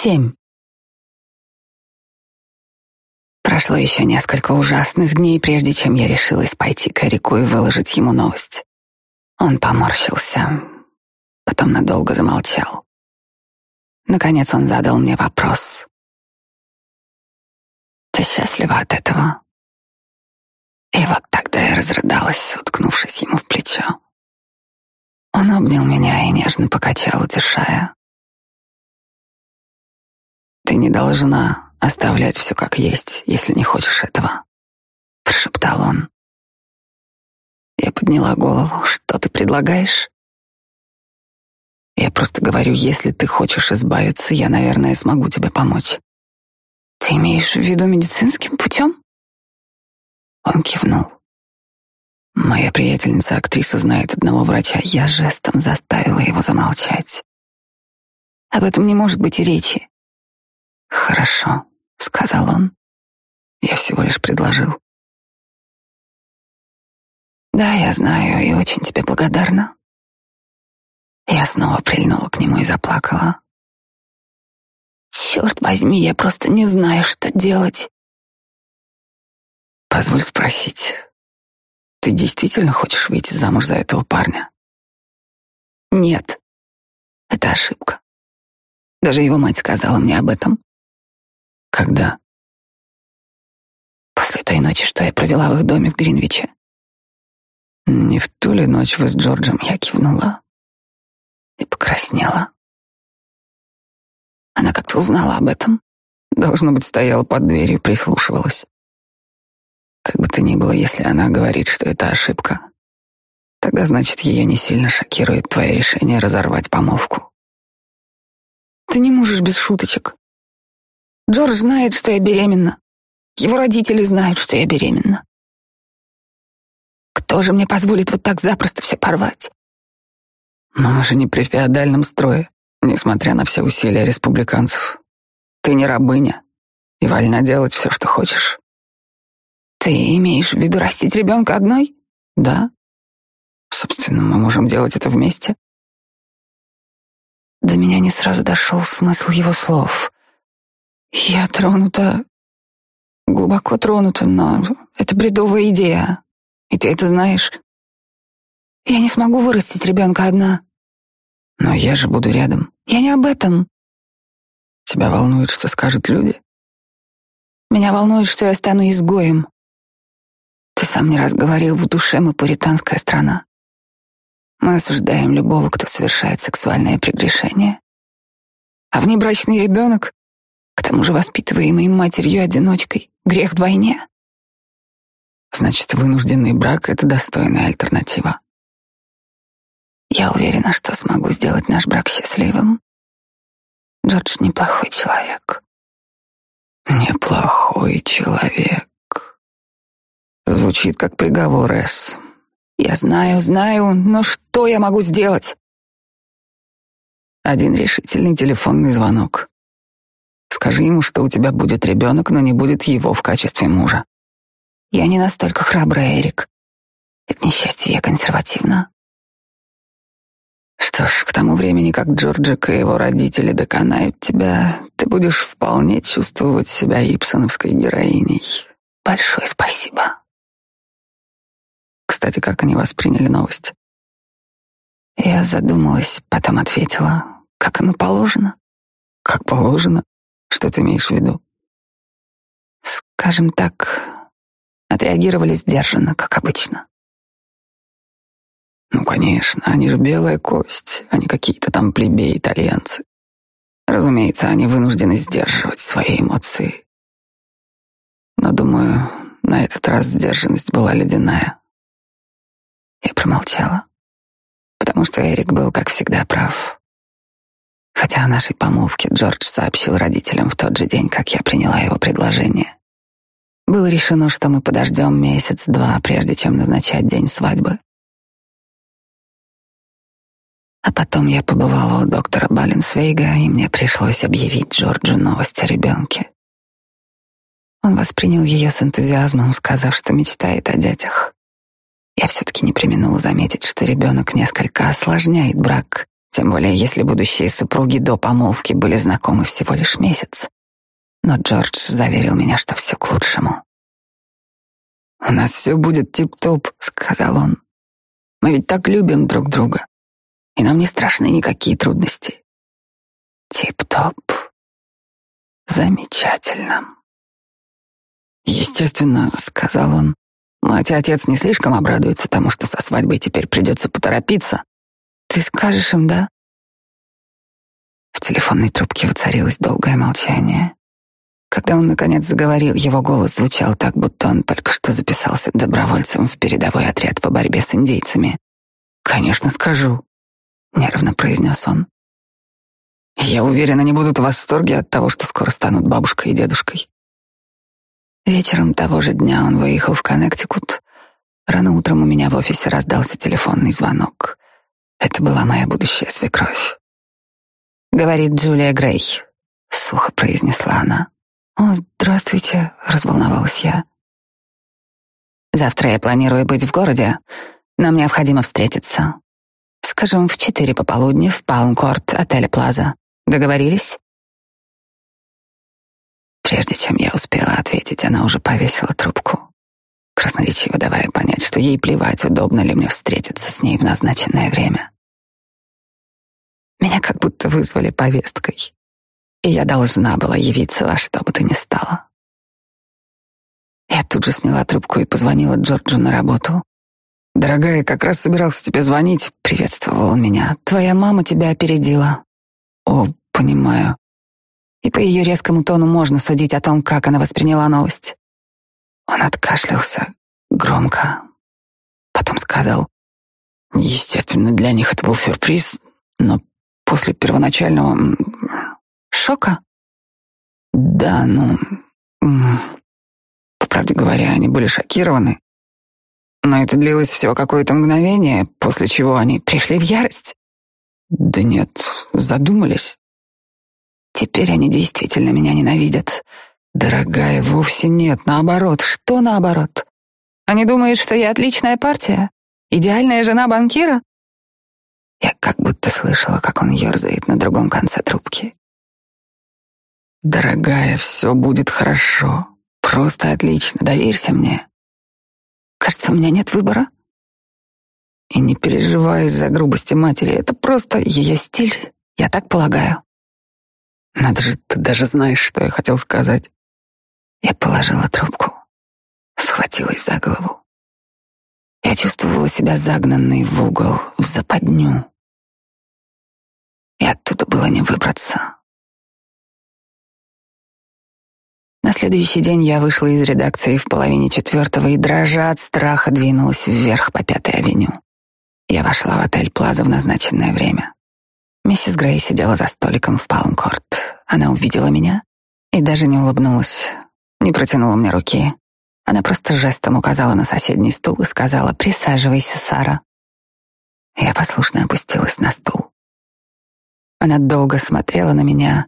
Семь. Прошло еще несколько ужасных дней, прежде чем я решилась пойти к Эрику и выложить ему новость. Он поморщился, потом надолго замолчал. Наконец он задал мне вопрос. «Ты счастлива от этого?» И вот тогда я разрыдалась, уткнувшись ему в плечо. Он обнял меня и нежно покачал, утешая. «Ты не должна оставлять все как есть, если не хочешь этого», — прошептал он. Я подняла голову. «Что ты предлагаешь?» «Я просто говорю, если ты хочешь избавиться, я, наверное, смогу тебе помочь». «Ты имеешь в виду медицинским путем?» Он кивнул. Моя приятельница актриса знает одного врача. Я жестом заставила его замолчать. Об этом не может быть и речи. Хорошо, сказал он. Я всего лишь предложил. Да, я знаю и очень тебе благодарна. Я снова прильнула к нему и заплакала. Черт возьми, я просто не знаю, что делать. Позволь спросить, ты действительно хочешь выйти замуж за этого парня? Нет. Это ошибка. Даже его мать сказала мне об этом. Когда? После той ночи, что я провела в их доме в Гринвиче. Не в ту ли ночь вы с Джорджем я кивнула и покраснела. Она как-то узнала об этом. Должно быть, стояла под дверью, прислушивалась. Как бы то ни было, если она говорит, что это ошибка, тогда значит ее не сильно шокирует твое решение разорвать помолвку. Ты не можешь без шуточек. Джордж знает, что я беременна. Его родители знают, что я беременна. Кто же мне позволит вот так запросто все порвать? Но мы же не при феодальном строе, несмотря на все усилия республиканцев. Ты не рабыня и вольна делать все, что хочешь. Ты имеешь в виду растить ребенка одной? Да. Собственно, мы можем делать это вместе. До меня не сразу дошел смысл его слов. Я тронута, глубоко тронута, но это бредовая идея. И ты это знаешь. Я не смогу вырастить ребенка одна. Но я же буду рядом. Я не об этом. Тебя волнует, что скажут люди? Меня волнует, что я стану изгоем. Ты сам не раз говорил, в душе мы пуританская страна. Мы осуждаем любого, кто совершает сексуальное прегрешение. А внебрачный ребенок, к тому же воспитываемый матерью-одиночкой, грех вдвойне. Значит, вынужденный брак — это достойная альтернатива. Я уверена, что смогу сделать наш брак счастливым. Джордж неплохой человек. Неплохой человек. Звучит как приговор, Эс. Я знаю, знаю, но что я могу сделать? Один решительный телефонный звонок. Скажи ему, что у тебя будет ребенок, но не будет его в качестве мужа. Я не настолько храбрая, Эрик. И, к несчастью, я консервативна. Что ж, к тому времени, как Джорджик и его родители доконают тебя, ты будешь вполне чувствовать себя ипсоновской героиней. Большое спасибо. Кстати, как они восприняли новость? Я задумалась, потом ответила, как оно положено. Как положено? Что ты имеешь в виду? Скажем так, отреагировали сдержанно, как обычно. Ну, конечно, они же белая кость, а не какие-то там плебеи-итальянцы. Разумеется, они вынуждены сдерживать свои эмоции. Но, думаю, на этот раз сдержанность была ледяная. Я промолчала, потому что Эрик был, как всегда, прав. Хотя о нашей помолвке Джордж сообщил родителям в тот же день, как я приняла его предложение. Было решено, что мы подождем месяц-два, прежде чем назначать день свадьбы. А потом я побывала у доктора Баленсвейга, и мне пришлось объявить Джорджу новость о ребенке. Он воспринял ее с энтузиазмом, сказав, что мечтает о детях. Я все-таки не применула заметить, что ребенок несколько осложняет брак, Тем более, если будущие супруги до помолвки были знакомы всего лишь месяц. Но Джордж заверил меня, что все к лучшему. «У нас все будет тип-топ», — сказал он. «Мы ведь так любим друг друга, и нам не страшны никакие трудности». «Тип-топ. Замечательно». «Естественно», — сказал он, — «мать и отец не слишком обрадуются тому, что со свадьбой теперь придется поторопиться». «Ты скажешь им, да?» В телефонной трубке воцарилось долгое молчание. Когда он наконец заговорил, его голос звучал так, будто он только что записался добровольцем в передовой отряд по борьбе с индейцами. «Конечно, скажу», — нервно произнес он. «Я уверен, они будут в восторге от того, что скоро станут бабушкой и дедушкой». Вечером того же дня он выехал в Коннектикут. Рано утром у меня в офисе раздался телефонный звонок. Это была моя будущая свекровь. «Говорит Джулия Грей», — сухо произнесла она. «О, здравствуйте», — разволновалась я. «Завтра я планирую быть в городе. Нам необходимо встретиться. Скажем, в четыре пополудни в Палмкорт, отеля Плаза. Договорились?» Прежде чем я успела ответить, она уже повесила трубку, красноречиво давая понять, что ей плевать, удобно ли мне встретиться с ней в назначенное время. Меня как будто вызвали повесткой и я должна была явиться во что бы то ни стало. Я тут же сняла трубку и позвонила Джорджу на работу. «Дорогая, как раз собирался тебе звонить», — приветствовал меня. «Твоя мама тебя опередила». «О, понимаю». И по ее резкому тону можно судить о том, как она восприняла новость. Он откашлялся громко. Потом сказал, «Естественно, для них это был сюрприз, но после первоначального Шока? Да, ну... По правде говоря, они были шокированы. Но это длилось всего какое-то мгновение, после чего они пришли в ярость. Да нет, задумались. Теперь они действительно меня ненавидят. Дорогая, вовсе нет, наоборот. Что наоборот? Они думают, что я отличная партия, идеальная жена банкира? Я как будто слышала, как он ерзает на другом конце трубки. Дорогая, все будет хорошо. Просто отлично. Доверься мне. Кажется, у меня нет выбора. И не переживай из-за грубости матери. Это просто ее стиль, я так полагаю. Надо же, ты даже знаешь, что я хотел сказать. Я положила трубку, схватилась за голову. Я чувствовала себя загнанной в угол, в западню. И оттуда было не выбраться. На следующий день я вышла из редакции в половине четвертого и, дрожа от страха, двинулась вверх по Пятой авеню. Я вошла в отель Плаза в назначенное время. Миссис Грей сидела за столиком в Палмкорт. Она увидела меня и даже не улыбнулась, не протянула мне руки. Она просто жестом указала на соседний стул и сказала «Присаживайся, Сара». Я послушно опустилась на стул. Она долго смотрела на меня,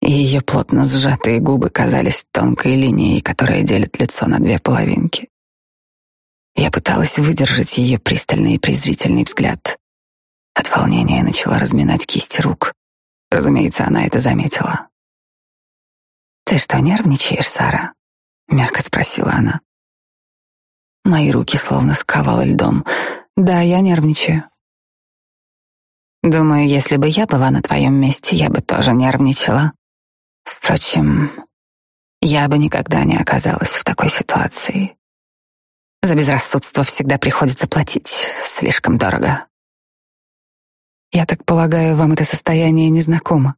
и ее плотно сжатые губы казались тонкой линией, которая делит лицо на две половинки. Я пыталась выдержать ее пристальный и презрительный взгляд. От волнения начала разминать кисти рук. Разумеется, она это заметила. «Ты что, нервничаешь, Сара?» — мягко спросила она. Мои руки словно сковало льдом. «Да, я нервничаю». «Думаю, если бы я была на твоем месте, я бы тоже нервничала», Впрочем, я бы никогда не оказалась в такой ситуации. За безрассудство всегда приходится платить слишком дорого. Я так полагаю, вам это состояние незнакомо.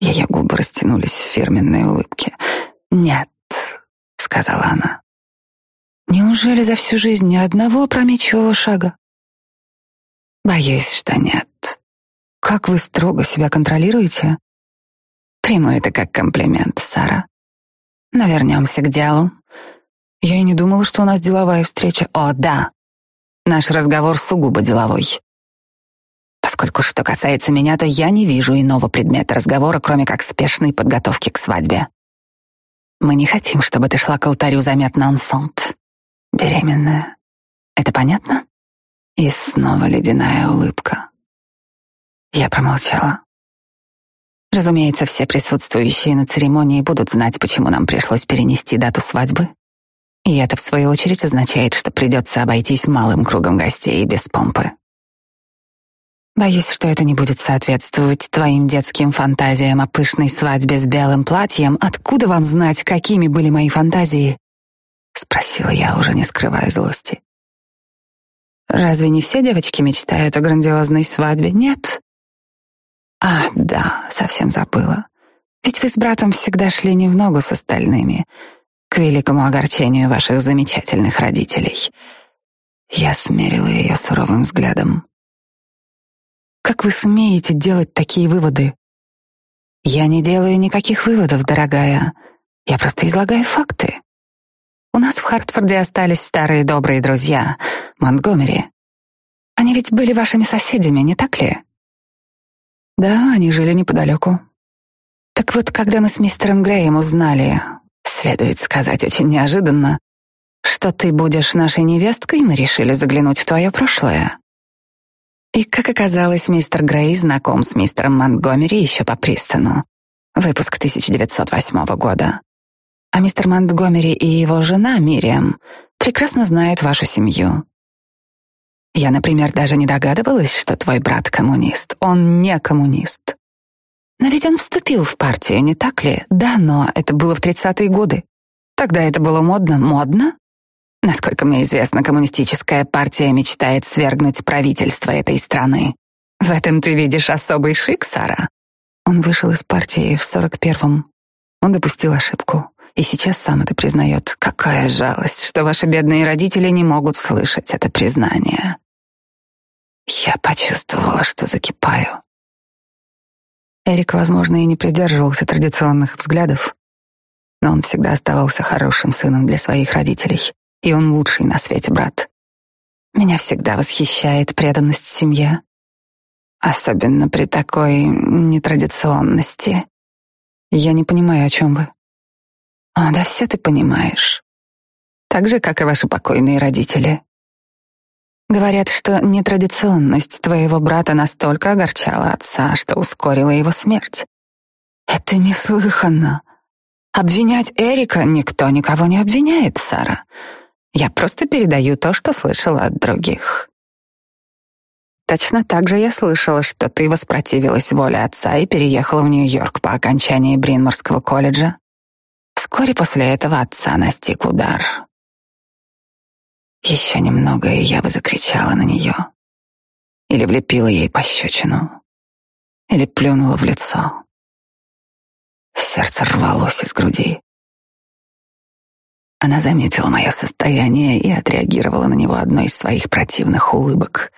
Ее губы растянулись в фирменной улыбке. «Нет», — сказала она. «Неужели за всю жизнь ни одного опрометчивого шага?» «Боюсь, что нет. Как вы строго себя контролируете?» Приму это как комплимент, Сара. Но вернемся к делу. Я и не думала, что у нас деловая встреча. О, да. Наш разговор сугубо деловой. Поскольку что касается меня, то я не вижу иного предмета разговора, кроме как спешной подготовки к свадьбе. Мы не хотим, чтобы ты шла к алтарю заметно ансонт. Беременная. Это понятно? И снова ледяная улыбка. Я промолчала. Разумеется, все присутствующие на церемонии будут знать, почему нам пришлось перенести дату свадьбы. И это, в свою очередь, означает, что придется обойтись малым кругом гостей без помпы. Боюсь, что это не будет соответствовать твоим детским фантазиям о пышной свадьбе с белым платьем. Откуда вам знать, какими были мои фантазии? Спросила я, уже не скрывая злости. Разве не все девочки мечтают о грандиозной свадьбе? Нет. А, да, совсем забыла. Ведь вы с братом всегда шли не в ногу с остальными, к великому огорчению ваших замечательных родителей. Я смерила ее суровым взглядом. Как вы смеете делать такие выводы? Я не делаю никаких выводов, дорогая. Я просто излагаю факты. У нас в Хартфорде остались старые добрые друзья, Монтгомери. Они ведь были вашими соседями, не так ли? Да, они жили неподалеку. Так вот, когда мы с мистером Греем узнали, следует сказать очень неожиданно, что ты будешь нашей невесткой, мы решили заглянуть в твое прошлое. И, как оказалось, мистер Грей знаком с мистером Монтгомери еще по Пристону. Выпуск 1908 года. А мистер Монтгомери и его жена Мириам прекрасно знают вашу семью. Я, например, даже не догадывалась, что твой брат коммунист. Он не коммунист. Но ведь он вступил в партию, не так ли? Да, но это было в тридцатые годы. Тогда это было модно. Модно? Насколько мне известно, коммунистическая партия мечтает свергнуть правительство этой страны. В этом ты видишь особый шик, Сара. Он вышел из партии в сорок первом. Он допустил ошибку. И сейчас сам это признает. Какая жалость, что ваши бедные родители не могут слышать это признание. Я почувствовала, что закипаю. Эрик, возможно, и не придерживался традиционных взглядов, но он всегда оставался хорошим сыном для своих родителей и он лучший на свете брат. Меня всегда восхищает преданность семье, особенно при такой нетрадиционности. Я не понимаю, о чем вы. О, да все ты понимаешь. Так же, как и ваши покойные родители. Говорят, что нетрадиционность твоего брата настолько огорчала отца, что ускорила его смерть. Это неслыханно. Обвинять Эрика никто никого не обвиняет, Сара. Я просто передаю то, что слышала от других. Точно так же я слышала, что ты воспротивилась воле отца и переехала в Нью-Йорк по окончании Бринморского колледжа. Вскоре после этого отца настиг удар. Еще немного, и я бы закричала на нее. Или влепила ей пощечину. Или плюнула в лицо. Сердце рвалось из груди. Она заметила мое состояние и отреагировала на него одной из своих противных улыбок,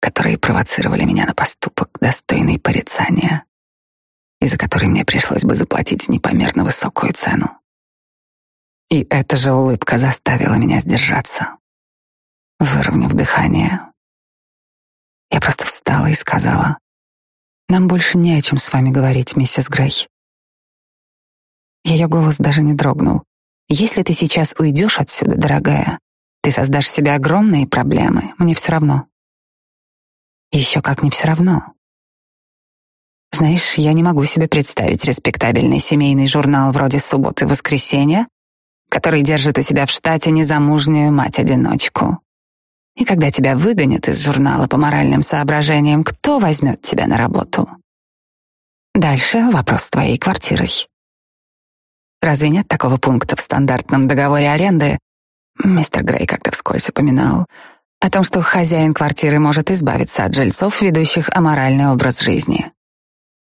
которые провоцировали меня на поступок, достойный порицания, и за который мне пришлось бы заплатить непомерно высокую цену. И эта же улыбка заставила меня сдержаться. Выровняв дыхание, я просто встала и сказала, «Нам больше не о чем с вами говорить, миссис Грей». Ее голос даже не дрогнул. Если ты сейчас уйдешь отсюда, дорогая, ты создашь себе огромные проблемы. Мне все равно. Еще как не все равно. Знаешь, я не могу себе представить респектабельный семейный журнал вроде «Субботы воскресенья», который держит у себя в штате незамужнюю мать-одиночку. И когда тебя выгонят из журнала по моральным соображениям, кто возьмет тебя на работу? Дальше вопрос твоей квартирой. Разве нет такого пункта в стандартном договоре аренды? Мистер Грей как-то вскользь упоминал о том, что хозяин квартиры может избавиться от жильцов, ведущих аморальный образ жизни.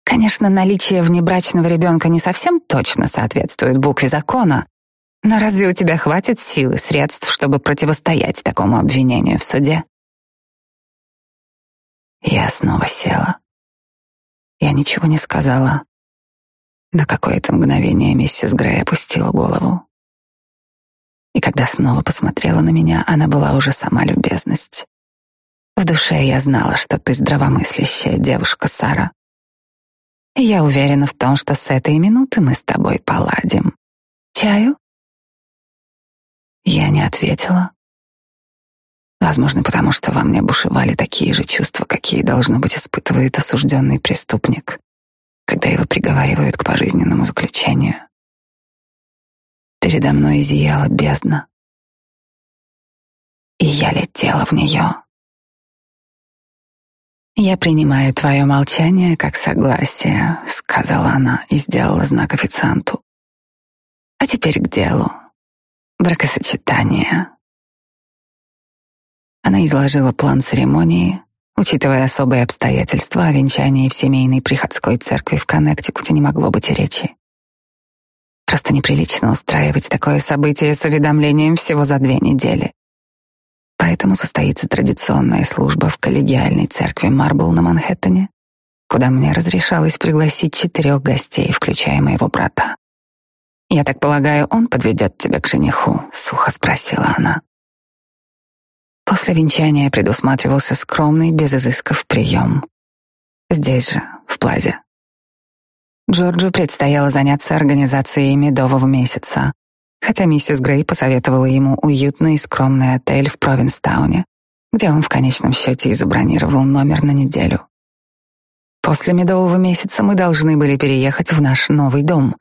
Конечно, наличие внебрачного ребенка не совсем точно соответствует букве закона, но разве у тебя хватит сил и средств, чтобы противостоять такому обвинению в суде? Я снова села. Я ничего не сказала. На какое-то мгновение миссис Грей опустила голову. И когда снова посмотрела на меня, она была уже сама любезность. В душе я знала, что ты здравомыслящая девушка, Сара. И я уверена в том, что с этой минуты мы с тобой поладим. Чаю? Я не ответила. Возможно, потому что во мне бушевали такие же чувства, какие, должно быть, испытывает осужденный преступник, когда его приговаривают к пожизненному заключению. Передо мной зияла бездна, и я летела в нее. «Я принимаю твое молчание как согласие», — сказала она и сделала знак официанту. «А теперь к делу. Бракосочетание». Она изложила план церемонии, учитывая особые обстоятельства о венчании в семейной приходской церкви в Коннектикуте не могло быть и речи. Просто неприлично устраивать такое событие с уведомлением всего за две недели. Поэтому состоится традиционная служба в коллегиальной церкви Марбл на Манхэттене, куда мне разрешалось пригласить четырех гостей, включая моего брата. «Я так полагаю, он подведет тебя к жениху?» — сухо спросила она. После венчания предусматривался скромный, без изысков прием. Здесь же, в Плазе. Джорджу предстояло заняться организацией медового месяца, хотя миссис Грей посоветовала ему уютный и скромный отель в Провинстауне, где он в конечном счете и забронировал номер на неделю. После медового месяца мы должны были переехать в наш новый дом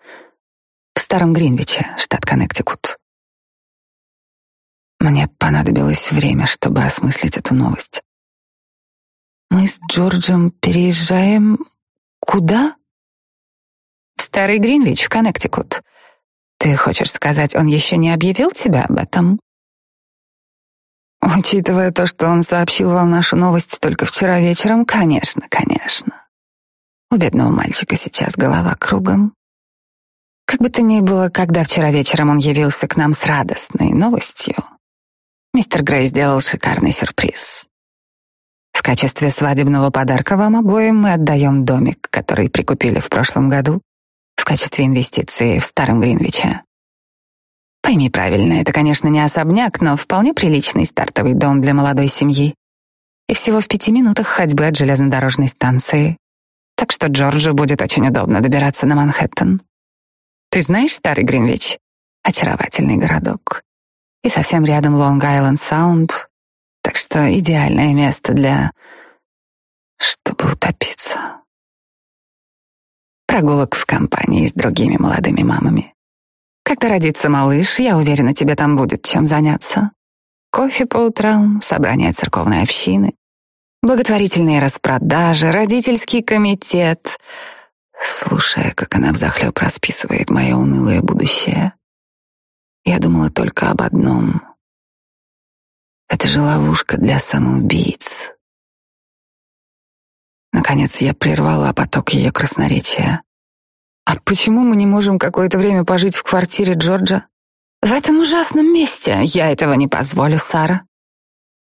в Старом Гринвиче, штат Коннектикут. Мне понадобилось время, чтобы осмыслить эту новость. Мы с Джорджем переезжаем куда? В Старый Гринвич, в Коннектикут. Ты хочешь сказать, он еще не объявил тебя об этом? Учитывая то, что он сообщил вам нашу новость только вчера вечером, конечно, конечно. У бедного мальчика сейчас голова кругом. Как бы то ни было, когда вчера вечером он явился к нам с радостной новостью, Мистер Грей сделал шикарный сюрприз. В качестве свадебного подарка вам обоим мы отдаем домик, который прикупили в прошлом году в качестве инвестиции в Старом Гринвиче. Пойми правильно, это, конечно, не особняк, но вполне приличный стартовый дом для молодой семьи. И всего в пяти минутах ходьбы от железнодорожной станции. Так что Джорджу будет очень удобно добираться на Манхэттен. Ты знаешь Старый Гринвич? Очаровательный городок и совсем рядом Лонг-Айленд-Саунд, так что идеальное место для... чтобы утопиться. Прогулок в компании с другими молодыми мамами. Когда родится малыш, я уверена, тебе там будет чем заняться. Кофе по утрам, собрание церковной общины, благотворительные распродажи, родительский комитет. Слушая, как она взахлеб расписывает мое унылое будущее, я думала только об одном. Это же ловушка для самоубийц. Наконец я прервала поток ее красноречия. А почему мы не можем какое-то время пожить в квартире Джорджа? В этом ужасном месте. Я этого не позволю, Сара.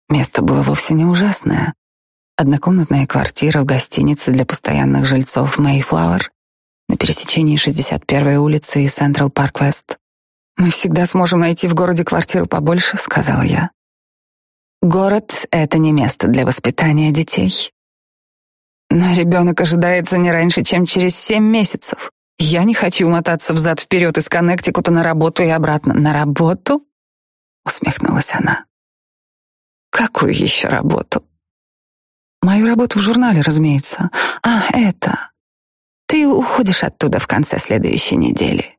Место было вовсе не ужасное. Однокомнатная квартира в гостинице для постоянных жильцов Мэйфлауэр на пересечении 61-й улицы и Централ Парк Вест. Мы всегда сможем найти в городе квартиру побольше, сказала я. Город — это не место для воспитания детей. Но ребенок ожидается не раньше, чем через семь месяцев. Я не хочу мотаться взад-вперед из Коннектикута на работу и обратно. На работу? Усмехнулась она. Какую еще работу? Мою работу в журнале, разумеется. А, это. Ты уходишь оттуда в конце следующей недели.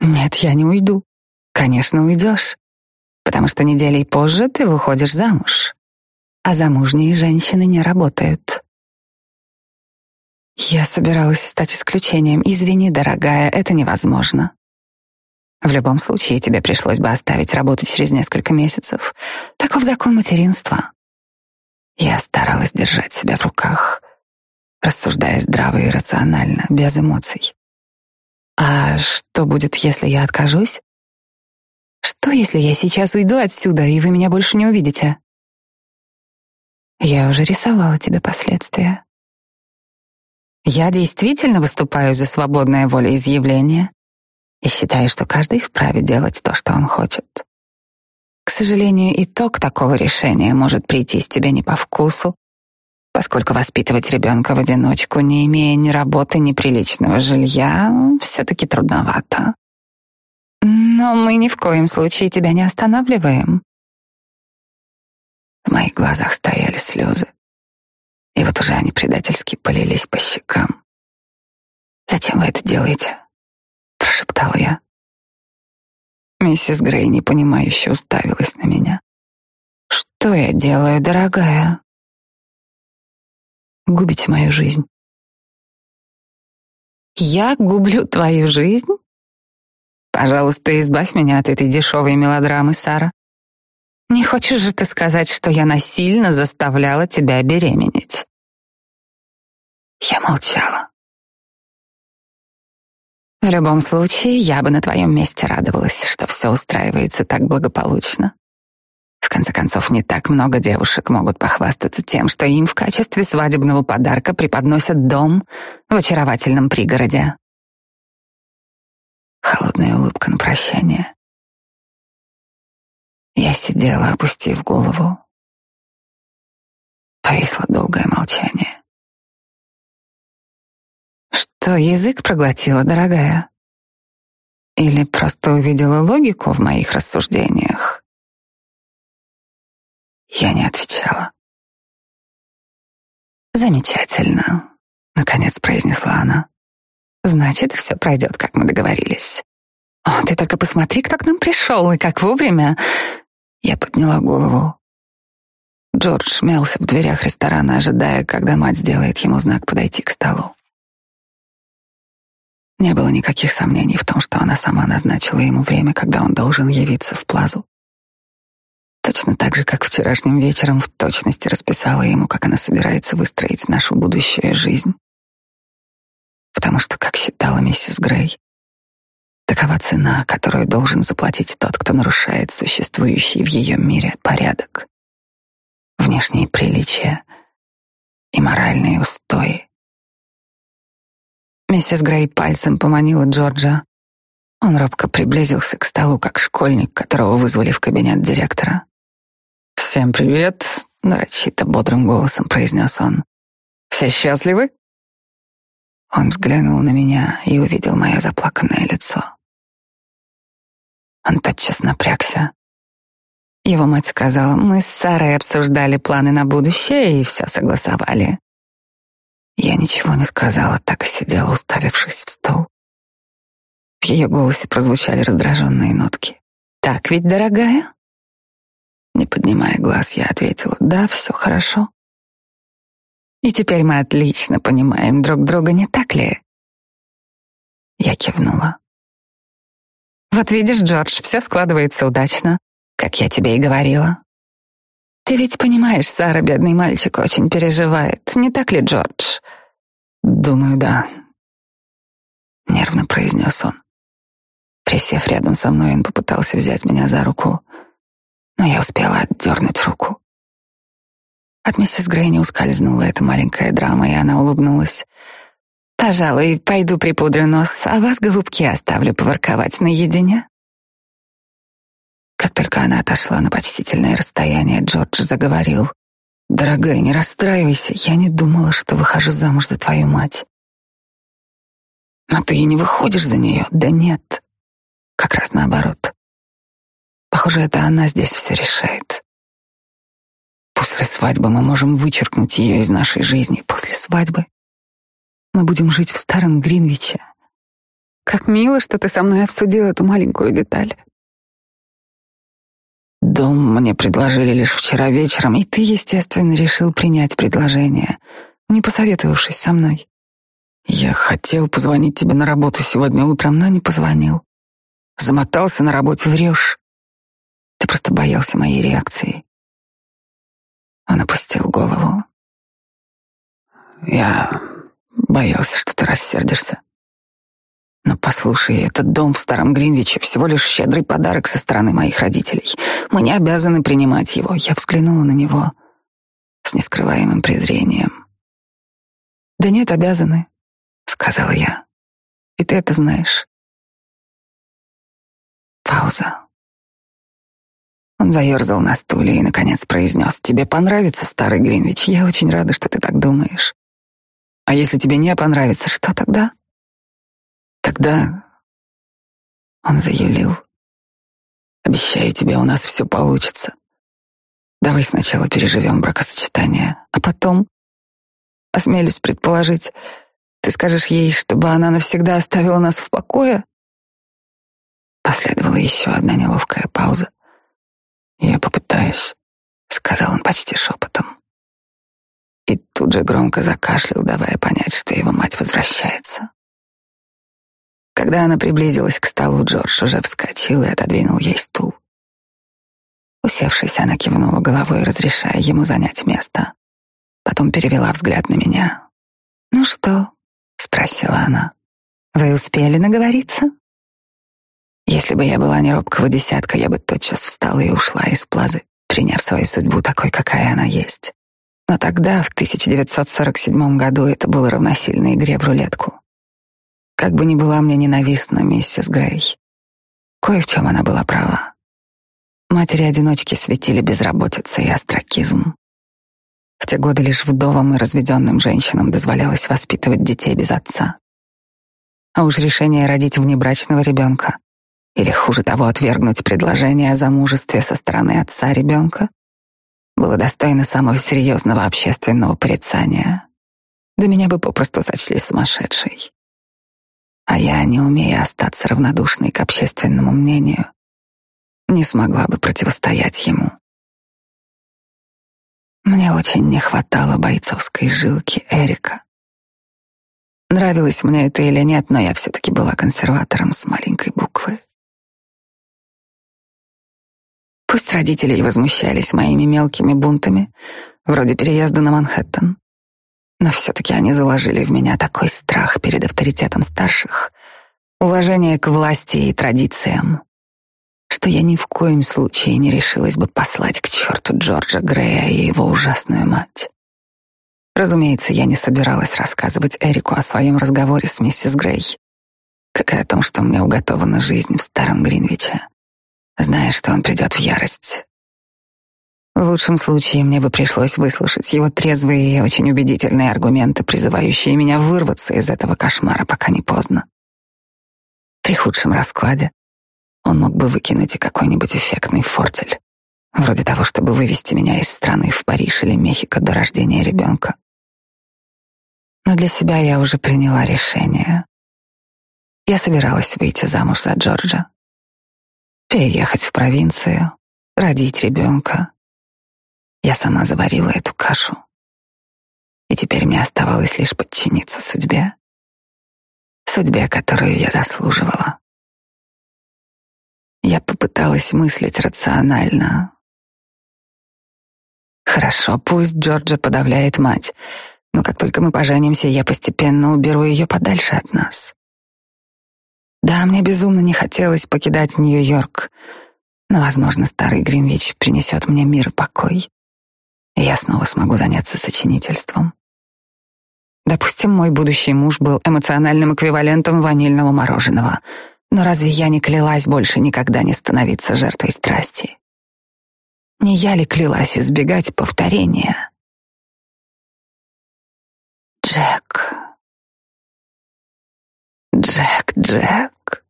Нет, я не уйду. Конечно, уйдешь. Потому что неделей позже ты выходишь замуж. А замужние женщины не работают. Я собиралась стать исключением. Извини, дорогая, это невозможно. В любом случае, тебе пришлось бы оставить работу через несколько месяцев. Таков закон материнства. Я старалась держать себя в руках, рассуждая здраво и рационально, без эмоций. А что будет, если я откажусь? Что, если я сейчас уйду отсюда, и вы меня больше не увидите? Я уже рисовала тебе последствия. Я действительно выступаю за свободное волеизъявление и считаю, что каждый вправе делать то, что он хочет. К сожалению, итог такого решения может прийти с тебе не по вкусу, поскольку воспитывать ребенка в одиночку, не имея ни работы, ни приличного жилья, все-таки трудновато. Но мы ни в коем случае тебя не останавливаем. В моих глазах стояли слезы, и вот уже они предательски полились по щекам. «Зачем вы это делаете?» — прошептала я. Миссис Грей непонимающе уставилась на меня. «Что я делаю, дорогая?» «Губите мою жизнь». «Я гублю твою жизнь?» «Пожалуйста, избавь меня от этой дешевой мелодрамы, Сара. Не хочешь же ты сказать, что я насильно заставляла тебя беременеть?» Я молчала. В любом случае, я бы на твоем месте радовалась, что все устраивается так благополучно. В конце концов, не так много девушек могут похвастаться тем, что им в качестве свадебного подарка преподносят дом в очаровательном пригороде. Холодная улыбка на прощание. Я сидела, опустив голову. Повисло долгое молчание. Что, язык проглотила, дорогая? Или просто увидела логику в моих рассуждениях? Я не отвечала. Замечательно, наконец произнесла она. Значит, все пройдет, как мы договорились. О, ты только посмотри, кто к нам пришел и как вовремя. Я подняла голову. Джордж мялся в дверях ресторана, ожидая, когда мать сделает ему знак подойти к столу. Не было никаких сомнений в том, что она сама назначила ему время, когда он должен явиться в плазу. Точно так же, как вчерашним вечером в точности расписала ему, как она собирается выстроить нашу будущую жизнь. Потому что, как считала миссис Грей, такова цена, которую должен заплатить тот, кто нарушает существующий в ее мире порядок, внешние приличия и моральные устои. Миссис Грей пальцем поманила Джорджа. Он робко приблизился к столу, как школьник, которого вызвали в кабинет директора. «Всем привет!» — нарочито бодрым голосом произнес он. «Все счастливы?» Он взглянул на меня и увидел мое заплаканное лицо. Он тотчас напрягся. Его мать сказала, мы с Сарой обсуждали планы на будущее и все согласовали. Я ничего не сказала, так и сидела, уставившись в стол. В ее голосе прозвучали раздраженные нотки. «Так ведь, дорогая?» Не поднимая глаз, я ответила, «Да, все хорошо». «И теперь мы отлично понимаем друг друга, не так ли?» Я кивнула. «Вот видишь, Джордж, все складывается удачно, как я тебе и говорила. Ты ведь понимаешь, Сара, бедный мальчик, очень переживает, не так ли, Джордж? Думаю, да. Нервно произнес он. Присев рядом со мной, он попытался взять меня за руку, но я успела отдернуть руку. От миссис Грей не ускользнула эта маленькая драма, и она улыбнулась. «Пожалуй, пойду припудрю нос, а вас, голубки, оставлю поворковать наедине». Как только она отошла на почтительное расстояние, Джордж заговорил. «Дорогая, не расстраивайся, я не думала, что выхожу замуж за твою мать». «Но ты и не выходишь за нее?» «Да нет, как раз наоборот. Похоже, это она здесь все решает. После свадьбы мы можем вычеркнуть ее из нашей жизни. После свадьбы мы будем жить в старом Гринвиче. Как мило, что ты со мной обсудил эту маленькую деталь. Дом мне предложили лишь вчера вечером, и ты, естественно, решил принять предложение, не посоветовавшись со мной. Я хотел позвонить тебе на работу сегодня утром, но не позвонил. Замотался на работе, врешь. Ты просто боялся моей реакции. Он опустил голову. Я боялся, что ты рассердишься. Но послушай, этот дом в Старом Гринвиче всего лишь щедрый подарок со стороны моих родителей. Мы не обязаны принимать его. Я взглянула на него с нескрываемым презрением. Да нет, обязаны, сказала я. И ты это знаешь. Пауза. Он заерзал на стуле и, наконец, произнес, «Тебе понравится старый Гринвич? Я очень рада, что ты так думаешь. А если тебе не понравится, что тогда?» Тогда Он заюлил. Обещаю тебе, у нас все получится. Давай сначала переживем бракосочетание, а потом, осмелюсь предположить, ты скажешь ей, чтобы она навсегда оставила нас в покое? Последовала еще одна неловкая пауза. Я попытаюсь, сказал он почти шепотом. И тут же громко закашлял, давая понять, что его мать возвращается. Когда она приблизилась к столу, Джордж уже вскочил и отодвинул ей стул. Усевшись, она кивнула головой, разрешая ему занять место. Потом перевела взгляд на меня. «Ну что?» — спросила она. «Вы успели наговориться?» Если бы я была не робкого десятка, я бы тотчас встала и ушла из плазы, приняв свою судьбу такой, какая она есть. Но тогда, в 1947 году, это было равносильно игре в рулетку. Как бы ни была мне ненавистна миссис Грей, кое в чем она была права. Матери-одиночки светили безработица и остракизм. В те годы лишь вдовам и разведенным женщинам дозволялось воспитывать детей без отца. А уж решение родить внебрачного ребенка или, хуже того, отвергнуть предложение о замужестве со стороны отца ребенка было достойно самого серьезного общественного порицания. Да меня бы попросту сочли сумасшедшей. А я, не умея остаться равнодушной к общественному мнению, не смогла бы противостоять ему. Мне очень не хватало бойцовской жилки Эрика. Нравилось мне это или нет, но я все-таки была консерватором с маленькой буквы. Пусть родители и возмущались моими мелкими бунтами, вроде переезда на Манхэттен, но все-таки они заложили в меня такой страх перед авторитетом старших, уважение к власти и традициям, что я ни в коем случае не решилась бы послать к черту Джорджа Грея и его ужасную мать. Разумеется, я не собиралась рассказывать Эрику о своем разговоре с миссис Грей, как и о том, что мне уготована жизнь в старом Гринвиче, зная, что он придет в ярость. В лучшем случае мне бы пришлось выслушать его трезвые и очень убедительные аргументы, призывающие меня вырваться из этого кошмара, пока не поздно. При худшем раскладе он мог бы выкинуть и какой-нибудь эффектный фортель, вроде того, чтобы вывести меня из страны в Париж или Мехико до рождения ребенка. Но для себя я уже приняла решение. Я собиралась выйти замуж за Джорджа, переехать в провинцию, родить ребенка. Я сама заварила эту кашу. И теперь мне оставалось лишь подчиниться судьбе. Судьбе, которую я заслуживала. Я попыталась мыслить рационально. Хорошо, пусть Джорджа подавляет мать, но как только мы поженимся, я постепенно уберу ее подальше от нас. Да, мне безумно не хотелось покидать Нью-Йорк, но, возможно, старый Гринвич принесет мне мир и покой, и я снова смогу заняться сочинительством. Допустим, мой будущий муж был эмоциональным эквивалентом ванильного мороженого — но разве я не клялась больше никогда не становиться жертвой страсти? Не я ли клялась избегать повторения? Джек. Джек, Джек.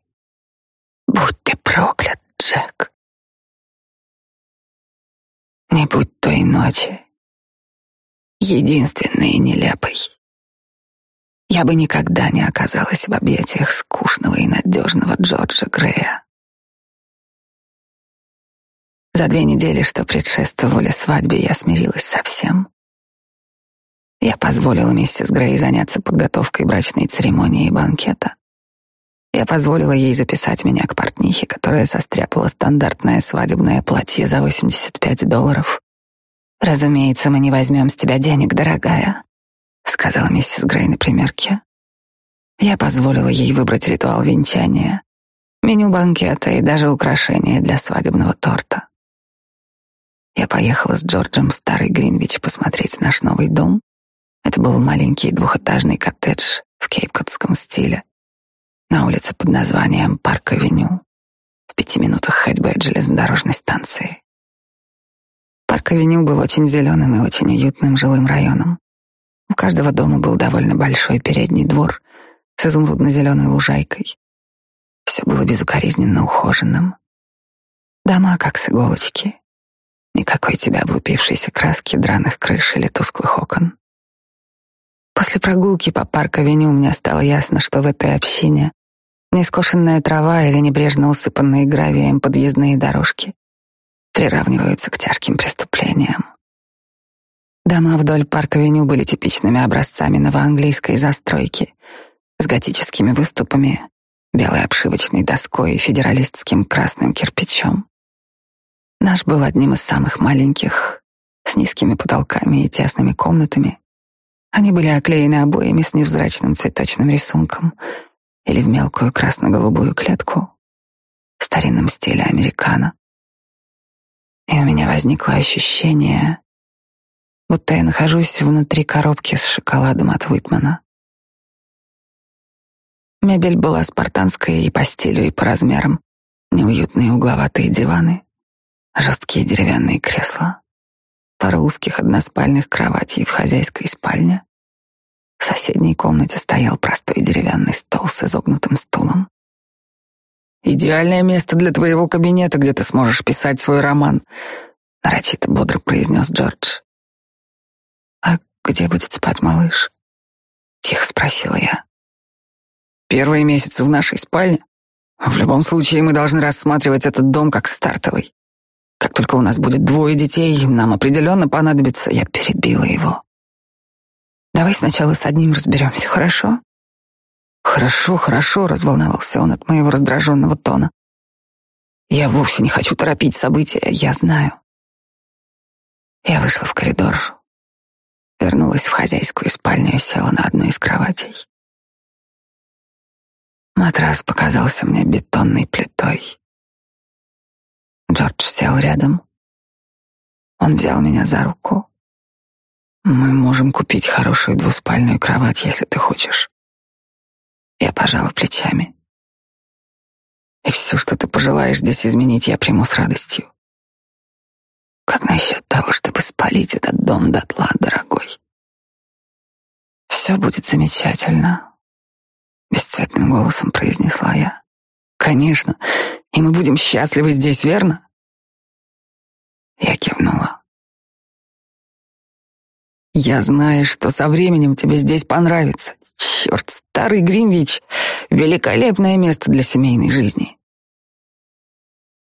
Будь ты проклят, Джек. Не будь той ночи, единственной и нелепой я бы никогда не оказалась в объятиях скучного и надежного Джорджа Грея. За две недели, что предшествовали свадьбе, я смирилась со всем. Я позволила миссис Грей заняться подготовкой брачной церемонии и банкета. Я позволила ей записать меня к портнихе, которая состряпала стандартное свадебное платье за 85 долларов. «Разумеется, мы не возьмем с тебя денег, дорогая сказала миссис Грей на примерке. Я позволила ей выбрать ритуал венчания, меню банкета и даже украшения для свадебного торта. Я поехала с Джорджем в старый Гринвич посмотреть наш новый дом. Это был маленький двухэтажный коттедж в кейпкотском стиле на улице под названием Парк-авеню в пяти минутах ходьбы от железнодорожной станции. Парк-авеню был очень зеленым и очень уютным жилым районом. У каждого дома был довольно большой передний двор с изумрудно-зеленой лужайкой. Все было безукоризненно ухоженным. Дома как с иголочки. Никакой тебя облупившейся краски, драных крыш или тусклых окон. После прогулки по парк-авеню мне стало ясно, что в этой общине нескошенная трава или небрежно усыпанные гравием подъездные дорожки приравниваются к тяжким преступлениям. Дома вдоль парк-авеню были типичными образцами новоанглийской застройки с готическими выступами, белой обшивочной доской и федералистским красным кирпичом. Наш был одним из самых маленьких, с низкими потолками и тесными комнатами. Они были оклеены обоями с невзрачным цветочным рисунком или в мелкую красно-голубую клетку в старинном стиле американо. И у меня возникло ощущение, будто я нахожусь внутри коробки с шоколадом от Уитмана. Мебель была спартанская и по стилю, и по размерам. Неуютные угловатые диваны, жесткие деревянные кресла, пара узких односпальных кроватей в хозяйской спальне. В соседней комнате стоял простой деревянный стол с изогнутым стулом. «Идеальное место для твоего кабинета, где ты сможешь писать свой роман», — нарочито бодро произнес Джордж. «А где будет спать малыш?» — тихо спросила я. Первые месяцы в нашей спальне. В любом случае, мы должны рассматривать этот дом как стартовый. Как только у нас будет двое детей, нам определенно понадобится... Я перебила его. Давай сначала с одним разберемся, хорошо? Хорошо, хорошо, разволновался он от моего раздраженного тона. Я вовсе не хочу торопить события, я знаю. Я вышла в коридор, вернулась в хозяйскую спальню и села на одну из кроватей. Матрас показался мне бетонной плитой. Джордж сел рядом. Он взял меня за руку. Мы можем купить хорошую двуспальную кровать, если ты хочешь. Я пожала плечами. И все, что ты пожелаешь здесь изменить, я приму с радостью. Как насчет того, чтобы спалить этот дом дотла, дорогой? Все будет замечательно, бесцветным голосом произнесла я. Конечно, и мы будем счастливы здесь, верно? Я кивнула. Я знаю, что со временем тебе здесь понравится. Черт, старый Гринвич — великолепное место для семейной жизни.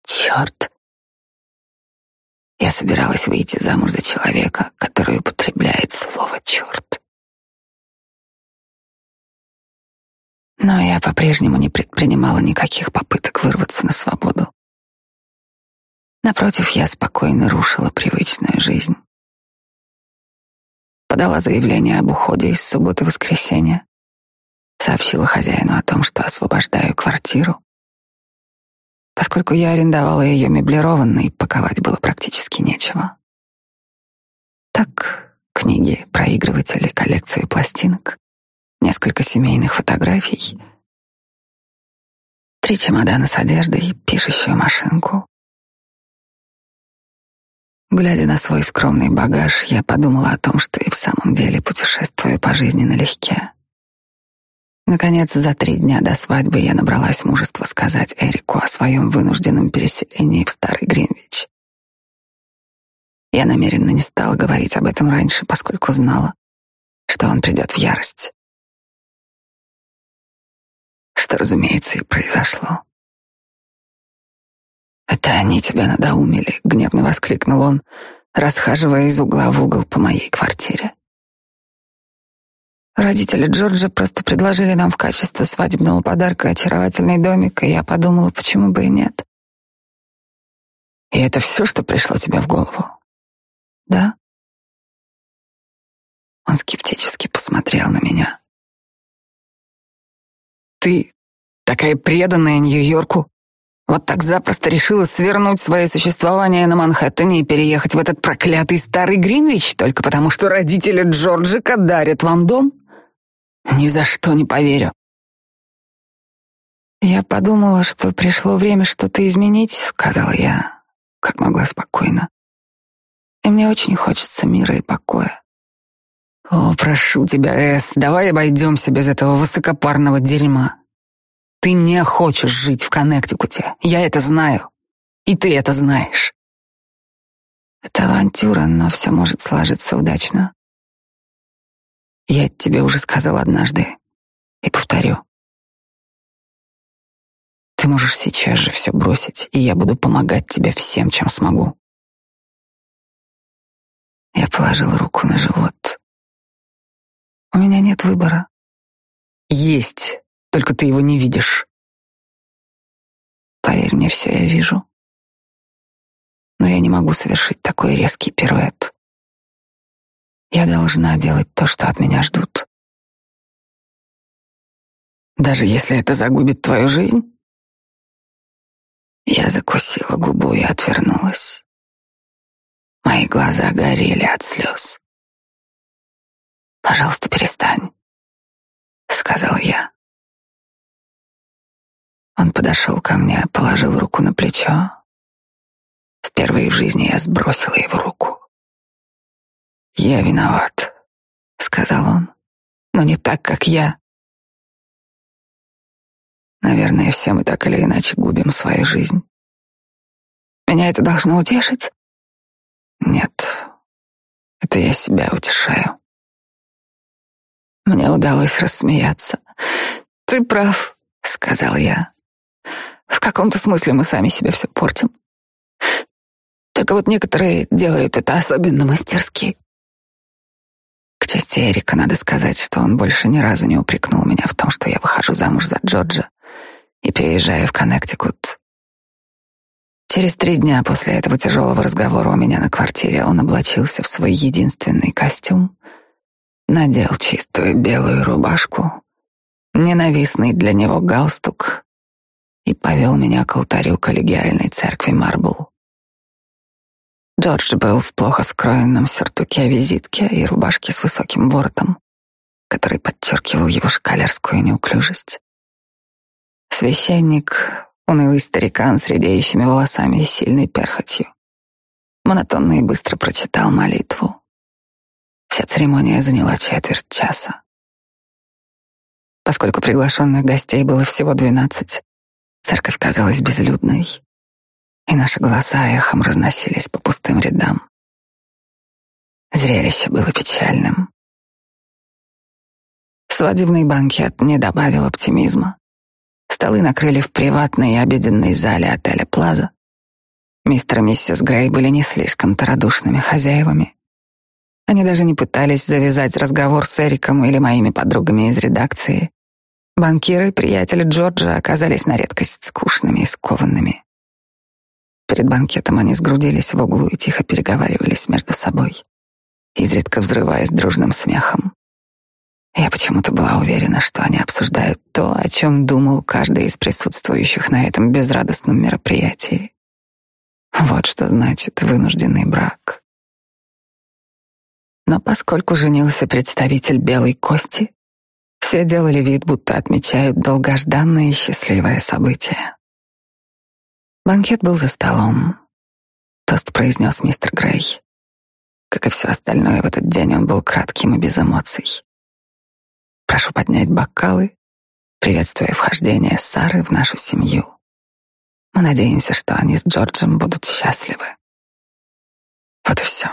Черт. Я собиралась выйти замуж за человека, который употребляет слово «черт». Но я по-прежнему не предпринимала никаких попыток вырваться на свободу. Напротив, я спокойно рушила привычную жизнь. Подала заявление об уходе из субботы в воскресенье. Сообщила хозяину о том, что освобождаю квартиру. Поскольку я арендовала ее меблированной, паковать было практически нечего. Так, книги, проигрыватели, коллекцию пластинок несколько семейных фотографий, три чемодана с одеждой, пишущую машинку. Глядя на свой скромный багаж, я подумала о том, что и в самом деле путешествую по жизни налегке. Наконец, за три дня до свадьбы я набралась мужества сказать Эрику о своем вынужденном переселении в Старый Гринвич. Я намеренно не стала говорить об этом раньше, поскольку знала, что он придет в ярость что, разумеется, и произошло. «Это они тебя надоумили», — гневно воскликнул он, расхаживая из угла в угол по моей квартире. Родители Джорджа просто предложили нам в качестве свадебного подарка очаровательный домик, и я подумала, почему бы и нет. И это все, что пришло тебе в голову? Да? Он скептически посмотрел на меня. Ты, такая преданная Нью-Йорку, вот так запросто решила свернуть свое существование на Манхэттене и переехать в этот проклятый старый Гринвич только потому, что родители Джорджика дарят вам дом? Ни за что не поверю. Я подумала, что пришло время что-то изменить, сказала я, как могла спокойно. И мне очень хочется мира и покоя. О, прошу тебя, Эс, давай обойдемся без этого высокопарного дерьма. Ты не хочешь жить в Коннектикуте. Я это знаю. И ты это знаешь. Это авантюра, но все может сложиться удачно. Я тебе уже сказал однажды и повторю. Ты можешь сейчас же все бросить, и я буду помогать тебе всем, чем смогу. Я положил руку на живот. У меня нет выбора. Есть, только ты его не видишь. Поверь мне, все я вижу. Но я не могу совершить такой резкий пируэт. Я должна делать то, что от меня ждут. Даже если это загубит твою жизнь? Я закусила губу и отвернулась. Мои глаза горели от слез. «Пожалуйста, перестань», — сказал я. Он подошел ко мне, положил руку на плечо. Впервые в жизни я сбросила его руку. «Я виноват», — сказал он, — «но не так, как я». Наверное, все мы так или иначе губим свою жизнь. Меня это должно утешить? Нет, это я себя утешаю. Мне удалось рассмеяться. Ты прав, сказал я. В каком-то смысле мы сами себе все портим. Только вот некоторые делают это особенно мастерски. К чести Эрика надо сказать, что он больше ни разу не упрекнул меня в том, что я выхожу замуж за Джорджа и переезжаю в Коннектикут. Через три дня после этого тяжелого разговора у меня на квартире он облачился в свой единственный костюм, надел чистую белую рубашку, ненавистный для него галстук и повел меня к алтарю коллегиальной церкви Марбл. Джордж был в плохо скроенном сюртуке-визитке и рубашке с высоким воротом, который подчеркивал его шкалерскую неуклюжесть. Священник, унылый старикан с редеющими волосами и сильной перхотью, монотонно и быстро прочитал молитву. Вся церемония заняла четверть часа. Поскольку приглашенных гостей было всего двенадцать, церковь казалась безлюдной, и наши голоса эхом разносились по пустым рядам. Зрелище было печальным. Свадебный банкет не добавил оптимизма. Столы накрыли в приватной и обеденной зале отеля Плаза. Мистер и миссис Грей были не слишком-то радушными хозяевами. Они даже не пытались завязать разговор с Эриком или моими подругами из редакции. Банкиры и приятели Джорджа оказались на редкость скучными и скованными. Перед банкетом они сгрудились в углу и тихо переговаривались между собой, изредка взрываясь дружным смехом. Я почему-то была уверена, что они обсуждают то, о чем думал каждый из присутствующих на этом безрадостном мероприятии. Вот что значит вынужденный брак. Но поскольку женился представитель белой кости, все делали вид, будто отмечают долгожданное и счастливое событие. Банкет был за столом. Тост произнес мистер Грей. Как и все остальное в этот день, он был кратким и без эмоций. Прошу поднять бокалы, приветствуя вхождение Сары в нашу семью. Мы надеемся, что они с Джорджем будут счастливы. Вот и все.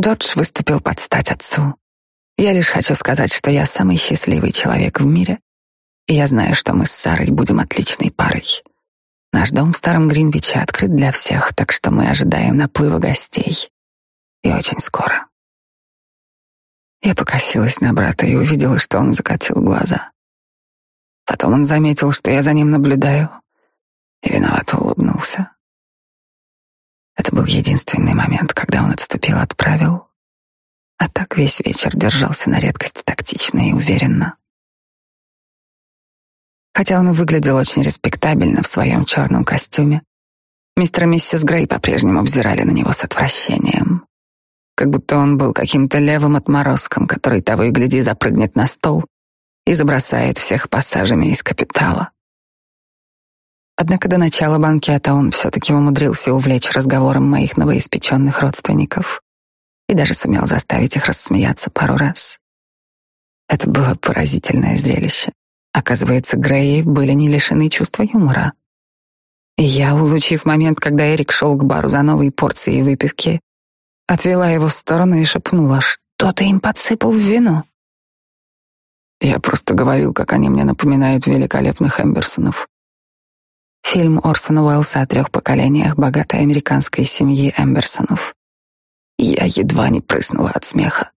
Джордж выступил под стать отцу. Я лишь хочу сказать, что я самый счастливый человек в мире, и я знаю, что мы с Сарой будем отличной парой. Наш дом в Старом Гринвиче открыт для всех, так что мы ожидаем наплыва гостей. И очень скоро. Я покосилась на брата и увидела, что он закатил глаза. Потом он заметил, что я за ним наблюдаю, и виновато улыбнулся. Это был единственный момент, когда он отступил от правил, а так весь вечер держался на редкость тактично и уверенно. Хотя он и выглядел очень респектабельно в своем черном костюме, мистер и миссис Грей по-прежнему взирали на него с отвращением как будто он был каким-то левым отморозком, который того и гляди запрыгнет на стол и забросает всех пассажами из капитала. Однако до начала банкета он все-таки умудрился увлечь разговором моих новоиспеченных родственников и даже сумел заставить их рассмеяться пару раз. Это было поразительное зрелище. Оказывается, Греи были не лишены чувства юмора. И я, улучив момент, когда Эрик шел к бару за новой порцией выпивки, отвела его в сторону и шепнула, что ты им подсыпал в вино. Я просто говорил, как они мне напоминают великолепных Эмберсонов. Фильм Орсона Уэллса о трех поколениях богатой американской семьи Эмберсонов. Я едва не прыснула от смеха.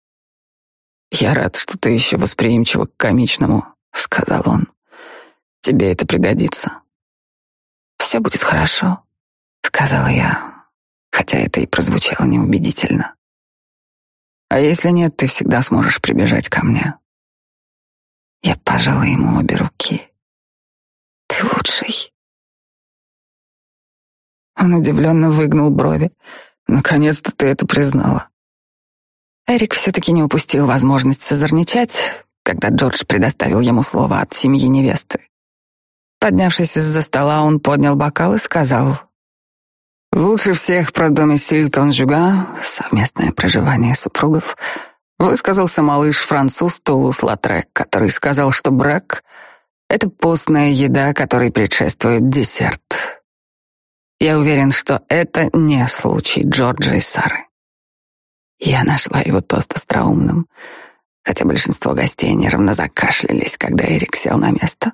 «Я рад, что ты еще восприимчива к комичному», — сказал он. «Тебе это пригодится». «Все будет хорошо», — сказала я, хотя это и прозвучало неубедительно. «А если нет, ты всегда сможешь прибежать ко мне». Я пожала ему обе руки. «Ты лучший». Он удивленно выгнул брови. «Наконец-то ты это признала». Эрик все-таки не упустил возможность созорничать, когда Джордж предоставил ему слово от семьи невесты. Поднявшись из-за стола, он поднял бокал и сказал, «Лучше всех про домисиль конжуга, совместное проживание супругов, высказался малыш-француз Тулус Латрек, который сказал, что брак — это постная еда, которой предшествует десерт. Я уверен, что это не случай Джорджа и Сары. Я нашла его тост остроумным, хотя большинство гостей нервно закашлялись, когда Эрик сел на место.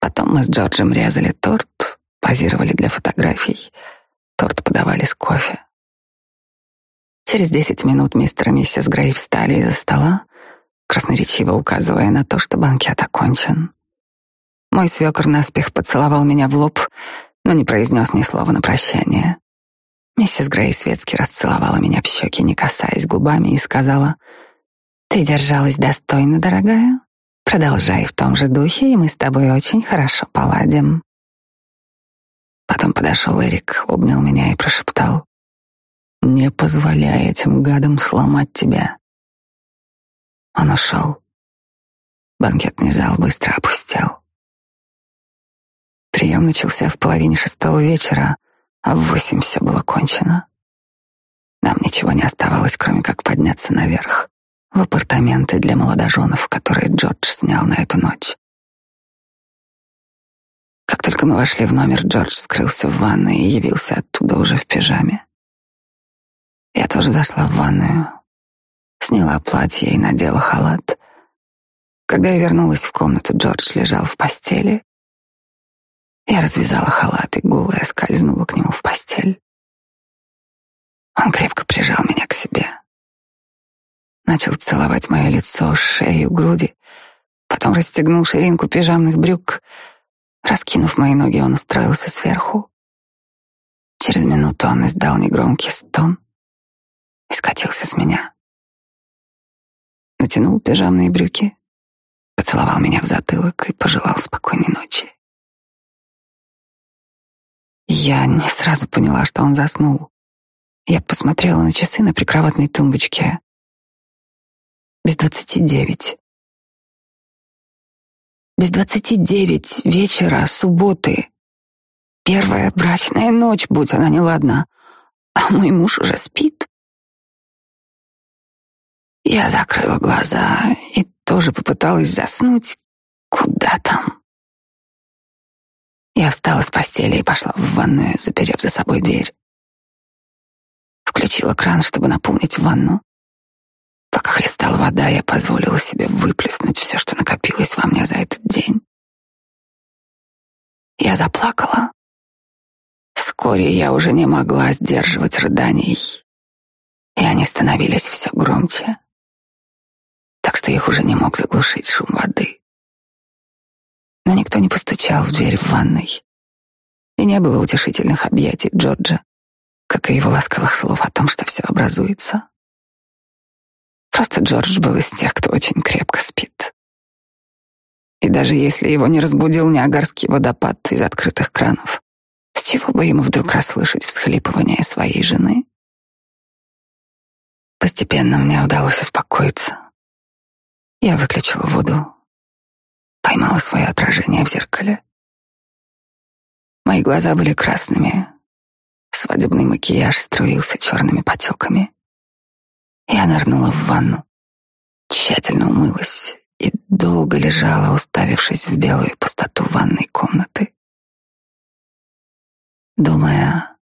Потом мы с Джорджем резали торт, позировали для фотографий. Торт подавали с кофе. Через десять минут мистер и миссис Грей встали из-за стола, красноречиво указывая на то, что банкет окончен. Мой свекор наспех поцеловал меня в лоб, но не произнес ни слова на прощание. Миссис Грей светски расцеловала меня в щеки, не касаясь губами, и сказала, «Ты держалась достойно, дорогая. Продолжай в том же духе, и мы с тобой очень хорошо поладим». Потом подошел Эрик, обнял меня и прошептал, «Не позволяй этим гадам сломать тебя». Он ушел. Банкетный зал быстро опустел. Прием начался в половине шестого вечера — а в восемь все было кончено. Нам ничего не оставалось, кроме как подняться наверх, в апартаменты для молодоженов, которые Джордж снял на эту ночь. Как только мы вошли в номер, Джордж скрылся в ванной и явился оттуда уже в пижаме. Я тоже зашла в ванную, сняла платье и надела халат. Когда я вернулась в комнату, Джордж лежал в постели, я развязала халат и голая скользнула к нему в постель. Он крепко прижал меня к себе. Начал целовать мое лицо, шею, груди, потом расстегнул ширинку пижамных брюк. Раскинув мои ноги, он устроился сверху. Через минуту он издал негромкий стон и скатился с меня. Натянул пижамные брюки, поцеловал меня в затылок и пожелал спокойной ночи. Я не сразу поняла, что он заснул. Я посмотрела на часы на прикроватной тумбочке. Без двадцати девять. Без двадцати девять вечера, субботы. Первая брачная ночь, будь она неладна. А мой муж уже спит. Я закрыла глаза и тоже попыталась заснуть. Куда там? Я встала с постели и пошла в ванную, заперев за собой дверь. Включила кран, чтобы наполнить ванну. Пока хлестала вода, я позволила себе выплеснуть все, что накопилось во мне за этот день. Я заплакала. Вскоре я уже не могла сдерживать рыданий, и они становились все громче, так что их уже не мог заглушить шум воды но никто не постучал в дверь в ванной. И не было утешительных объятий Джорджа, как и его ласковых слов о том, что все образуется. Просто Джордж был из тех, кто очень крепко спит. И даже если его не разбудил Ниагарский водопад из открытых кранов, с чего бы ему вдруг расслышать всхлипывание своей жены? Постепенно мне удалось успокоиться. Я выключила воду, поймала свое отражение в зеркале. Мои глаза были красными, свадебный макияж струился черными потеками. Я нырнула в ванну, тщательно умылась и долго лежала, уставившись в белую пустоту ванной комнаты, думая,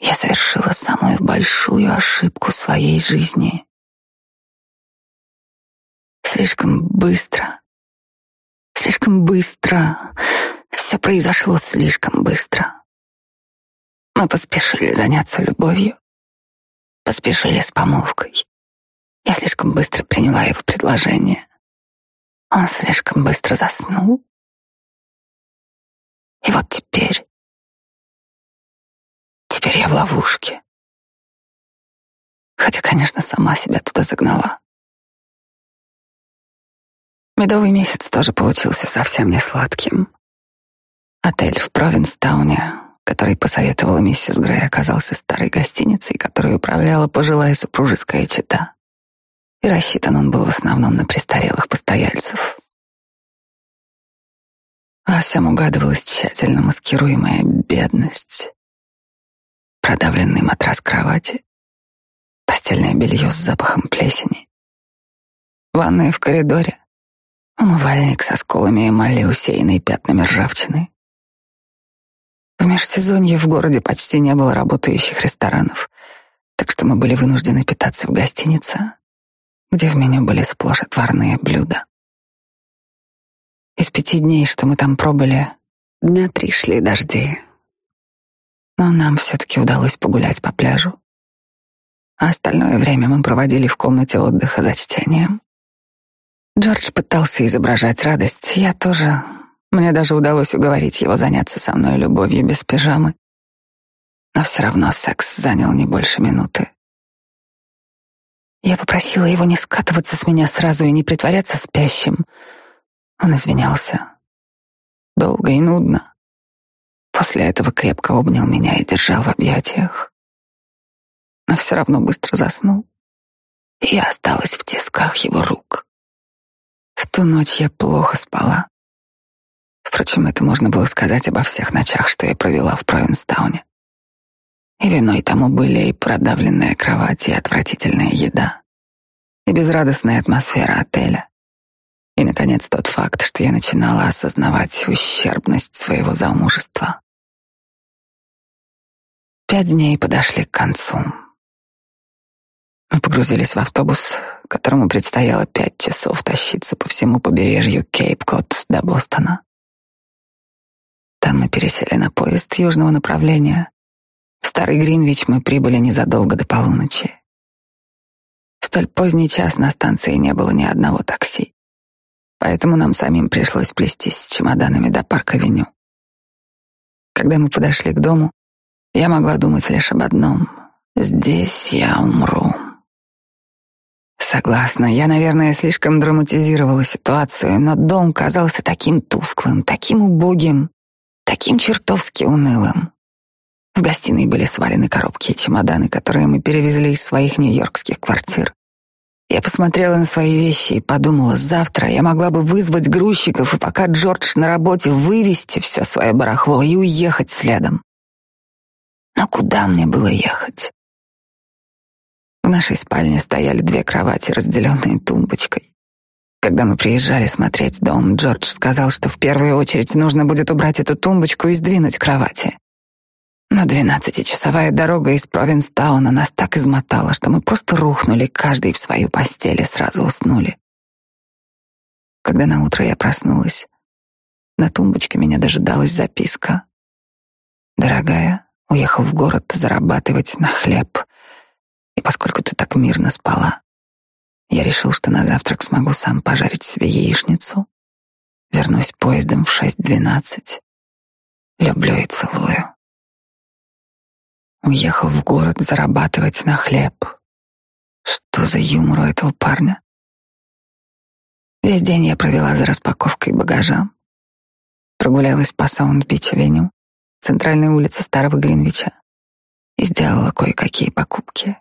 я совершила самую большую ошибку своей жизни. Слишком быстро, слишком быстро, все произошло слишком быстро. Мы поспешили заняться любовью, поспешили с помолвкой. Я слишком быстро приняла его предложение. Он слишком быстро заснул. И вот теперь... Теперь я в ловушке. Хотя, конечно, сама себя туда загнала. Медовый месяц тоже получился совсем не сладким. Отель в Провинстауне, который посоветовала миссис Грей, оказался старой гостиницей, которую управляла пожилая супружеская чета и рассчитан он был в основном на престарелых постояльцев. Во всем угадывалась тщательно маскируемая бедность, продавленный матрас кровати, постельное белье с запахом плесени, ванная в коридоре, умывальник со сколами эмали, усеянный пятнами ржавчины. В межсезонье в городе почти не было работающих ресторанов, так что мы были вынуждены питаться в гостинице, где в меню были сплошь отварные блюда. Из пяти дней, что мы там пробыли, дня три шли дожди. Но нам все-таки удалось погулять по пляжу. А остальное время мы проводили в комнате отдыха за чтением. Джордж пытался изображать радость, я тоже. Мне даже удалось уговорить его заняться со мной любовью без пижамы. Но все равно секс занял не больше минуты. Я попросила его не скатываться с меня сразу и не притворяться спящим. Он извинялся. Долго и нудно. После этого крепко обнял меня и держал в объятиях. Но все равно быстро заснул. И я осталась в тисках его рук. В ту ночь я плохо спала. Впрочем, это можно было сказать обо всех ночах, что я провела в Провинстауне. И виной тому были и продавленная кровать, и отвратительная еда, и безрадостная атмосфера отеля. И, наконец, тот факт, что я начинала осознавать ущербность своего замужества. Пять дней подошли к концу. Мы погрузились в автобус, которому предстояло пять часов тащиться по всему побережью Кейп-Кот до Бостона. Там мы пересели на поезд южного направления, в Старый Гринвич мы прибыли незадолго до полуночи. В столь поздний час на станции не было ни одного такси, поэтому нам самим пришлось плестись с чемоданами до парка-веню. Когда мы подошли к дому, я могла думать лишь об одном — здесь я умру. Согласна, я, наверное, слишком драматизировала ситуацию, но дом казался таким тусклым, таким убогим, таким чертовски унылым. В гостиной были свалены коробки и чемоданы, которые мы перевезли из своих нью-йоркских квартир. Я посмотрела на свои вещи и подумала, завтра я могла бы вызвать грузчиков и пока Джордж на работе вывести все свое барахло и уехать следом. Но куда мне было ехать? Нашей спальне стояли две кровати, разделенные тумбочкой. Когда мы приезжали смотреть дом, Джордж сказал, что в первую очередь нужно будет убрать эту тумбочку и сдвинуть кровати. Но двенадцатичасовая дорога из Провинстауна нас так измотала, что мы просто рухнули каждый в свою постель и сразу уснули. Когда на утро я проснулась, на тумбочке меня дожидалась записка. «Дорогая, уехал в город зарабатывать на хлеб, и поскольку ты так мирно спала, я решил, что на завтрак смогу сам пожарить себе яичницу. Вернусь поездом в шесть двенадцать. Люблю и целую». Уехал в город зарабатывать на хлеб. Что за юмор у этого парня? Весь день я провела за распаковкой багажа. Прогулялась по Саунд-Бич-авеню, центральной улице Старого Гринвича, и сделала кое-какие покупки.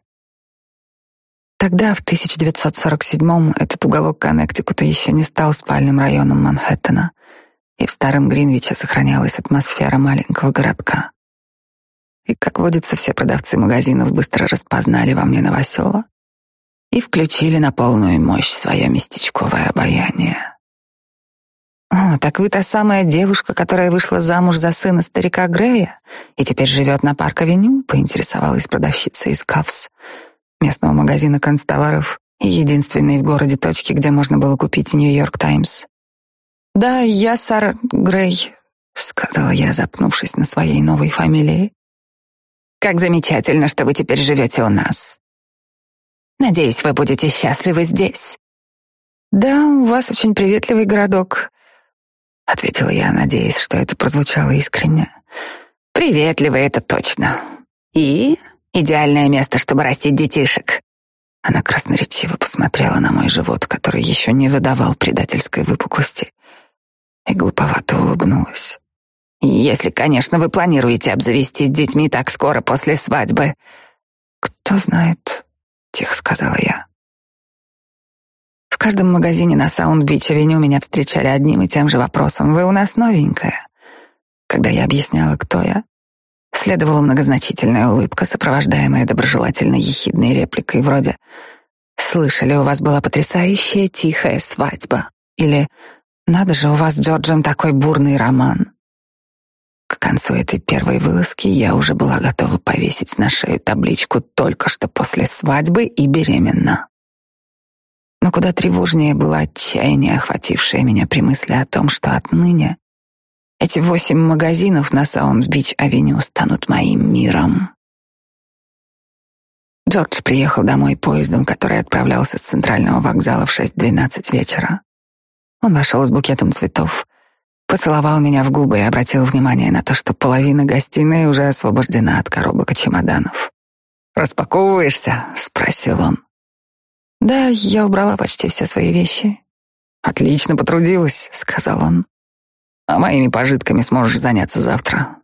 Тогда, в 1947-м, этот уголок Коннектикута еще не стал спальным районом Манхэттена, и в Старом Гринвиче сохранялась атмосфера маленького городка. И, как водится, все продавцы магазинов быстро распознали во мне новосела и включили на полную мощь свое местечковое обаяние. «О, так вы та самая девушка, которая вышла замуж за сына старика Грея и теперь живет на парк-авеню?» — поинтересовалась продавщица из Кавс, местного магазина констоваров и единственной в городе точки, где можно было купить «Нью-Йорк Таймс». «Да, я Сара Грей», — сказала я, запнувшись на своей новой фамилии. «Как замечательно, что вы теперь живете у нас. Надеюсь, вы будете счастливы здесь». «Да, у вас очень приветливый городок», — ответила я, надеясь, что это прозвучало искренне. «Приветливый — это точно. И идеальное место, чтобы растить детишек». Она красноречиво посмотрела на мой живот, который еще не выдавал предательской выпуклости и глуповато улыбнулась. «Если, конечно, вы планируете обзавестись детьми так скоро после свадьбы». «Кто знает», — тихо сказала я. В каждом магазине на Саунд-Бич-авеню меня встречали одним и тем же вопросом. «Вы у нас новенькая?» Когда я объясняла, кто я, следовала многозначительная улыбка, сопровождаемая доброжелательной ехидной репликой вроде «Слышали, у вас была потрясающая тихая свадьба» или надо же, у вас с Джорджем такой бурный роман. К концу этой первой вылазки я уже была готова повесить на шею табличку только что после свадьбы и беременна. Но куда тревожнее было отчаяние, охватившее меня при мысли о том, что отныне эти восемь магазинов на Саунд-Бич-авеню станут моим миром. Джордж приехал домой поездом, который отправлялся с центрального вокзала в 6.12 вечера. Он вошел с букетом цветов, поцеловал меня в губы и обратил внимание на то, что половина гостиной уже освобождена от коробок и чемоданов. «Распаковываешься?» — спросил он. «Да, я убрала почти все свои вещи». «Отлично потрудилась», — сказал он. «А моими пожитками сможешь заняться завтра».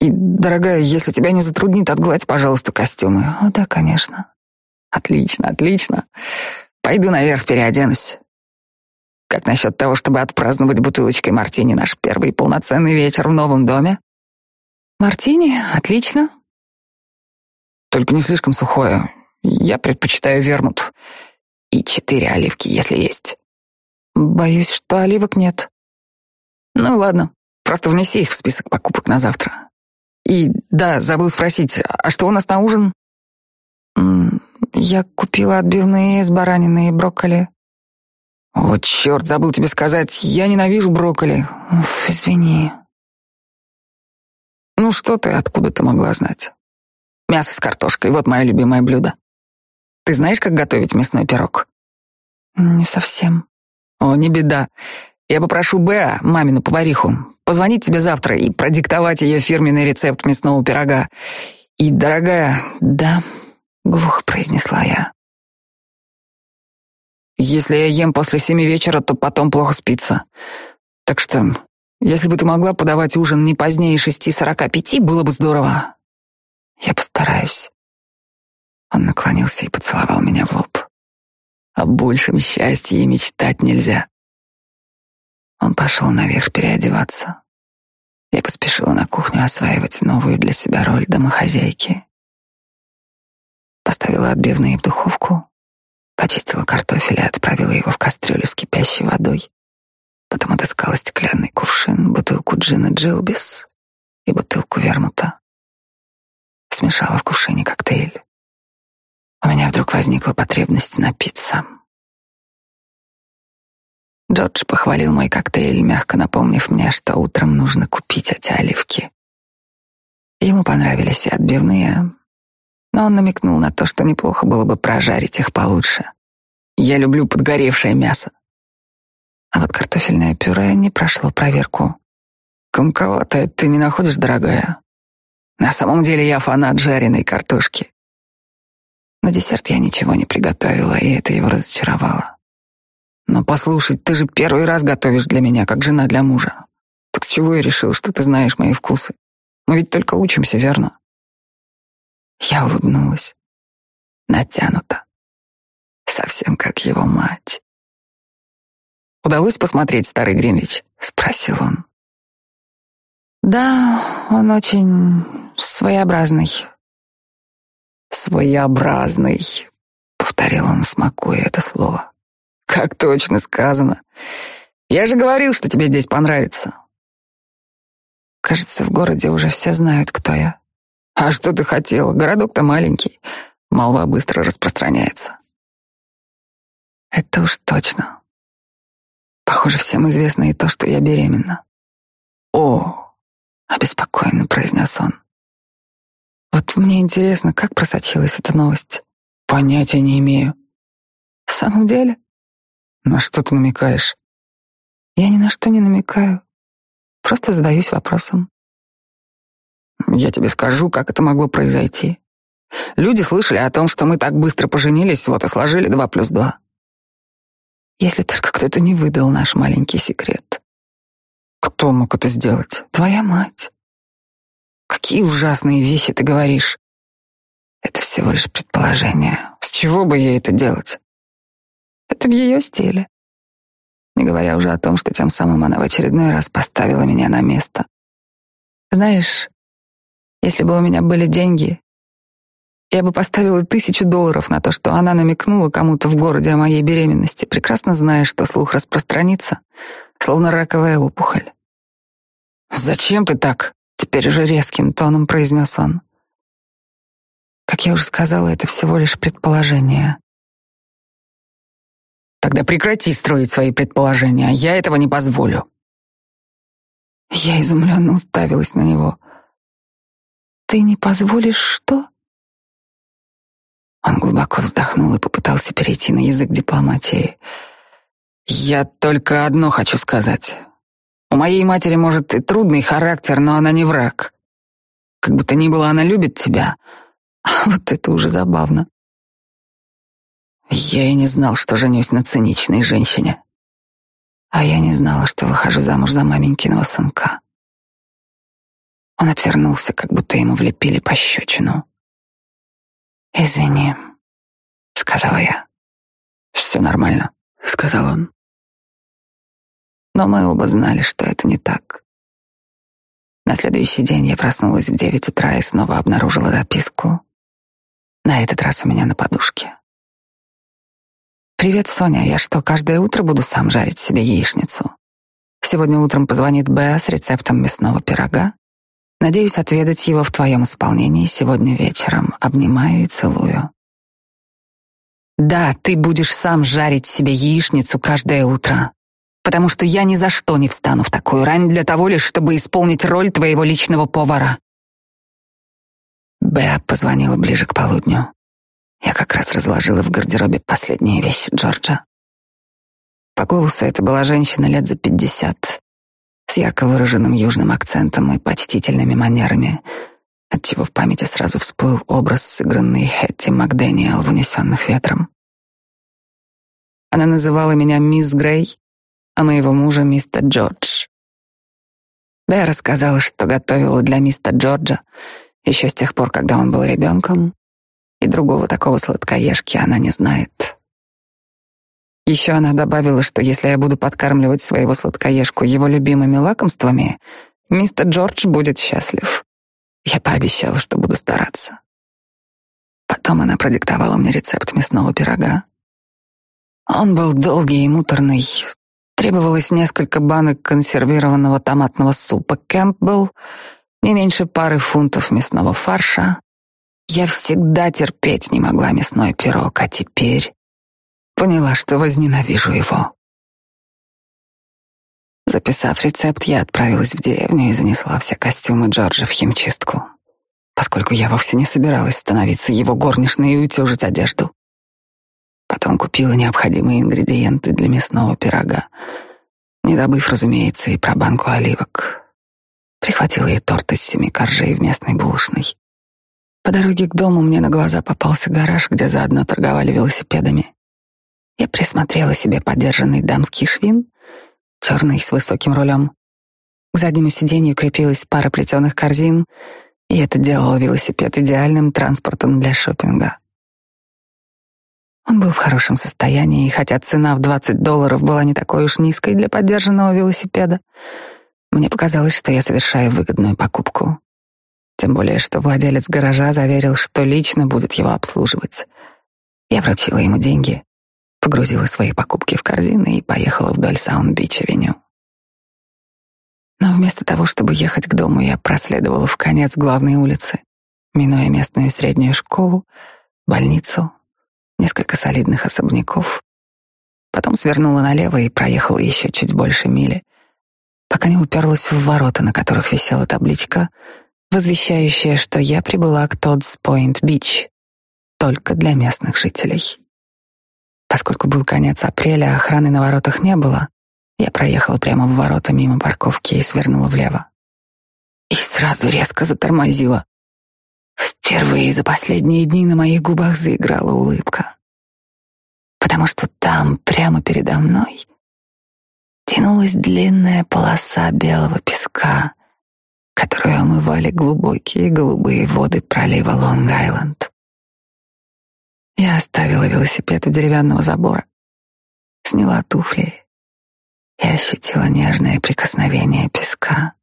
«И, дорогая, если тебя не затруднит, отгладь, пожалуйста, костюмы». «О, да, конечно». «Отлично, отлично. Пойду наверх переоденусь». Как насчет того, чтобы отпраздновать бутылочкой мартини наш первый полноценный вечер в новом доме? Мартини? Отлично. Только не слишком сухое. Я предпочитаю вермут. И четыре оливки, если есть. Боюсь, что оливок нет. Ну ладно, просто внеси их в список покупок на завтра. И да, забыл спросить, а что у нас на ужин? Я купила отбивные с бараниной и брокколи. «О, черт, забыл тебе сказать, я ненавижу брокколи». Уф, извини. Ну что ты, откуда ты могла знать? Мясо с картошкой, вот мое любимое блюдо. Ты знаешь, как готовить мясной пирог? Не совсем. О, не беда. Я попрошу Беа, мамину повариху, позвонить тебе завтра и продиктовать ее фирменный рецепт мясного пирога. И, дорогая... Да, глухо произнесла я. Если я ем после семи вечера, то потом плохо спится. Так что, если бы ты могла подавать ужин не позднее шести сорока пяти, было бы здорово. Я постараюсь. Он наклонился и поцеловал меня в лоб. О большем счастье и мечтать нельзя. Он пошел наверх переодеваться. Я поспешила на кухню осваивать новую для себя роль домохозяйки. Поставила отбивные в духовку, Почистила картофель и отправила его в кастрюлю с кипящей водой. Потом отыскала стеклянный кувшин, бутылку джина Джилбис и бутылку вермута. Смешала в кувшине коктейль. У меня вдруг возникла потребность напиться. Джордж похвалил мой коктейль, мягко напомнив мне, что утром нужно купить эти оливки. Ему понравились и отбивные, но он намекнул на то, что неплохо было бы прожарить их получше. Я люблю подгоревшее мясо. А вот картофельное пюре не прошло проверку. Комковатое ты не находишь, дорогая? На самом деле я фанат жареной картошки. На десерт я ничего не приготовила, и это его разочаровало. Но послушай, ты же первый раз готовишь для меня, как жена для мужа. Так с чего я решил, что ты знаешь мои вкусы? Мы ведь только учимся, верно? Я улыбнулась. Натянуто. Совсем как его мать. «Удалось посмотреть старый Гринвич?» — спросил он. «Да, он очень своеобразный». «Своеобразный», — повторил он, смакуя это слово. Как точно сказано. Я же говорил, что тебе здесь понравится. Кажется, в городе уже все знают, кто я. А что ты хотела? Городок-то маленький. Молва быстро распространяется. Это уж точно. Похоже, всем известно и то, что я беременна. О, обеспокоенно произнес он. Вот мне интересно, как просочилась эта новость. Понятия не имею. В самом деле? На что ты намекаешь? Я ни на что не намекаю. Просто задаюсь вопросом. Я тебе скажу, как это могло произойти. Люди слышали о том, что мы так быстро поженились, вот и сложили два плюс два. Если только кто-то не выдал наш маленький секрет. Кто мог это сделать? Твоя мать. Какие ужасные вещи ты говоришь. Это всего лишь предположение. С чего бы ей это делать? Это в ее стиле. Не говоря уже о том, что тем самым она в очередной раз поставила меня на место. Знаешь, если бы у меня были деньги, я бы поставила тысячу долларов на то, что она намекнула кому-то в городе о моей беременности, прекрасно зная, что слух распространится, словно раковая опухоль. «Зачем ты так?» — теперь уже резким тоном произнес он. Как я уже сказала, это всего лишь предположение. Тогда прекрати строить свои предположения, я этого не позволю. Я изумленно уставилась на него. Ты не позволишь что? Он глубоко вздохнул и попытался перейти на язык дипломатии. Я только одно хочу сказать. У моей матери, может, и трудный характер, но она не враг. Как бы то ни было, она любит тебя, Вот это уже забавно. Я и не знал, что женюсь на циничной женщине. А я не знала, что выхожу замуж за маменькиного сынка. Он отвернулся, как будто ему влепили пощечину. «Извини», — сказала я. «Все нормально», — сказал он. Но мы оба знали, что это не так. На следующий день я проснулась в девять утра и снова обнаружила записку, на этот раз у меня на подушке. «Привет, Соня. Я что, каждое утро буду сам жарить себе яичницу? Сегодня утром позвонит Беа с рецептом мясного пирога. Надеюсь отведать его в твоем исполнении сегодня вечером. Обнимаю и целую». «Да, ты будешь сам жарить себе яичницу каждое утро, потому что я ни за что не встану в такую рань для того лишь, чтобы исполнить роль твоего личного повара. Беа позвонила ближе к полудню. Я как раз разложила в гардеробе последние вещи Джорджа. По голосу это была женщина лет за пятьдесят, с ярко выраженным южным акцентом и почтительными манерами, отчего в памяти сразу всплыл образ, сыгранный Хэтти Макдэниел в «Унесенных ветром». Она называла меня мисс Грей, а моего мужа мистер Джордж. Беа рассказала, что готовила для мистера Джорджа еще с тех пор, когда он был ребенком, и другого такого сладкоежки она не знает. Еще она добавила, что если я буду подкармливать своего сладкоежку его любимыми лакомствами, мистер Джордж будет счастлив. Я пообещала, что буду стараться. Потом она продиктовала мне рецепт мясного пирога. Он был долгий и муторный. Требовалось несколько банок консервированного томатного супа Кэмпбелл не меньше пары фунтов мясного фарша. Я всегда терпеть не могла мясной пирог, а теперь поняла, что возненавижу его. Записав рецепт, я отправилась в деревню и занесла все костюмы Джорджа в химчистку, поскольку я вовсе не собиралась становиться его горничной и утюжить одежду. Потом купила необходимые ингредиенты для мясного пирога, не добыв, разумеется, и про банку оливок. Прихватила и торт из семи коржей в местной булочной. По дороге к дому мне на глаза попался гараж, где заодно торговали велосипедами. Я присмотрела себе подержанный дамский швин, черный с высоким рулем. К заднему сиденью крепилась пара плетеных корзин, и это делало велосипед идеальным транспортом для шопинга. Он был в хорошем состоянии, и хотя цена в 20 долларов была не такой уж низкой для поддержанного велосипеда, мне показалось, что я совершаю выгодную покупку. Тем более, что владелец гаража заверил, что лично будет его обслуживать. Я вручила ему деньги, погрузила свои покупки в корзины и поехала вдоль Саунд-Бич-авеню. Но вместо того, чтобы ехать к дому, я проследовала в конец главной улицы, минуя местную среднюю школу, больницу, несколько солидных особняков. Потом свернула налево и проехала еще чуть больше мили, пока не уперлась в ворота, на которых висела табличка, возвещающая, что я прибыла к Тоддс Пойнт Бич только для местных жителей. Поскольку был конец апреля, охраны на воротах не было, я проехала прямо в ворота мимо парковки и свернула влево. И сразу резко затормозила. Впервые за последние дни на моих губах заиграла улыбка. Потому что там, прямо передо мной, тянулась длинная полоса белого песка, которую омывали глубокие голубые воды пролива Лонг-Айленд. Я оставила велосипед у деревянного забора, сняла туфли и ощутила нежное прикосновение песка.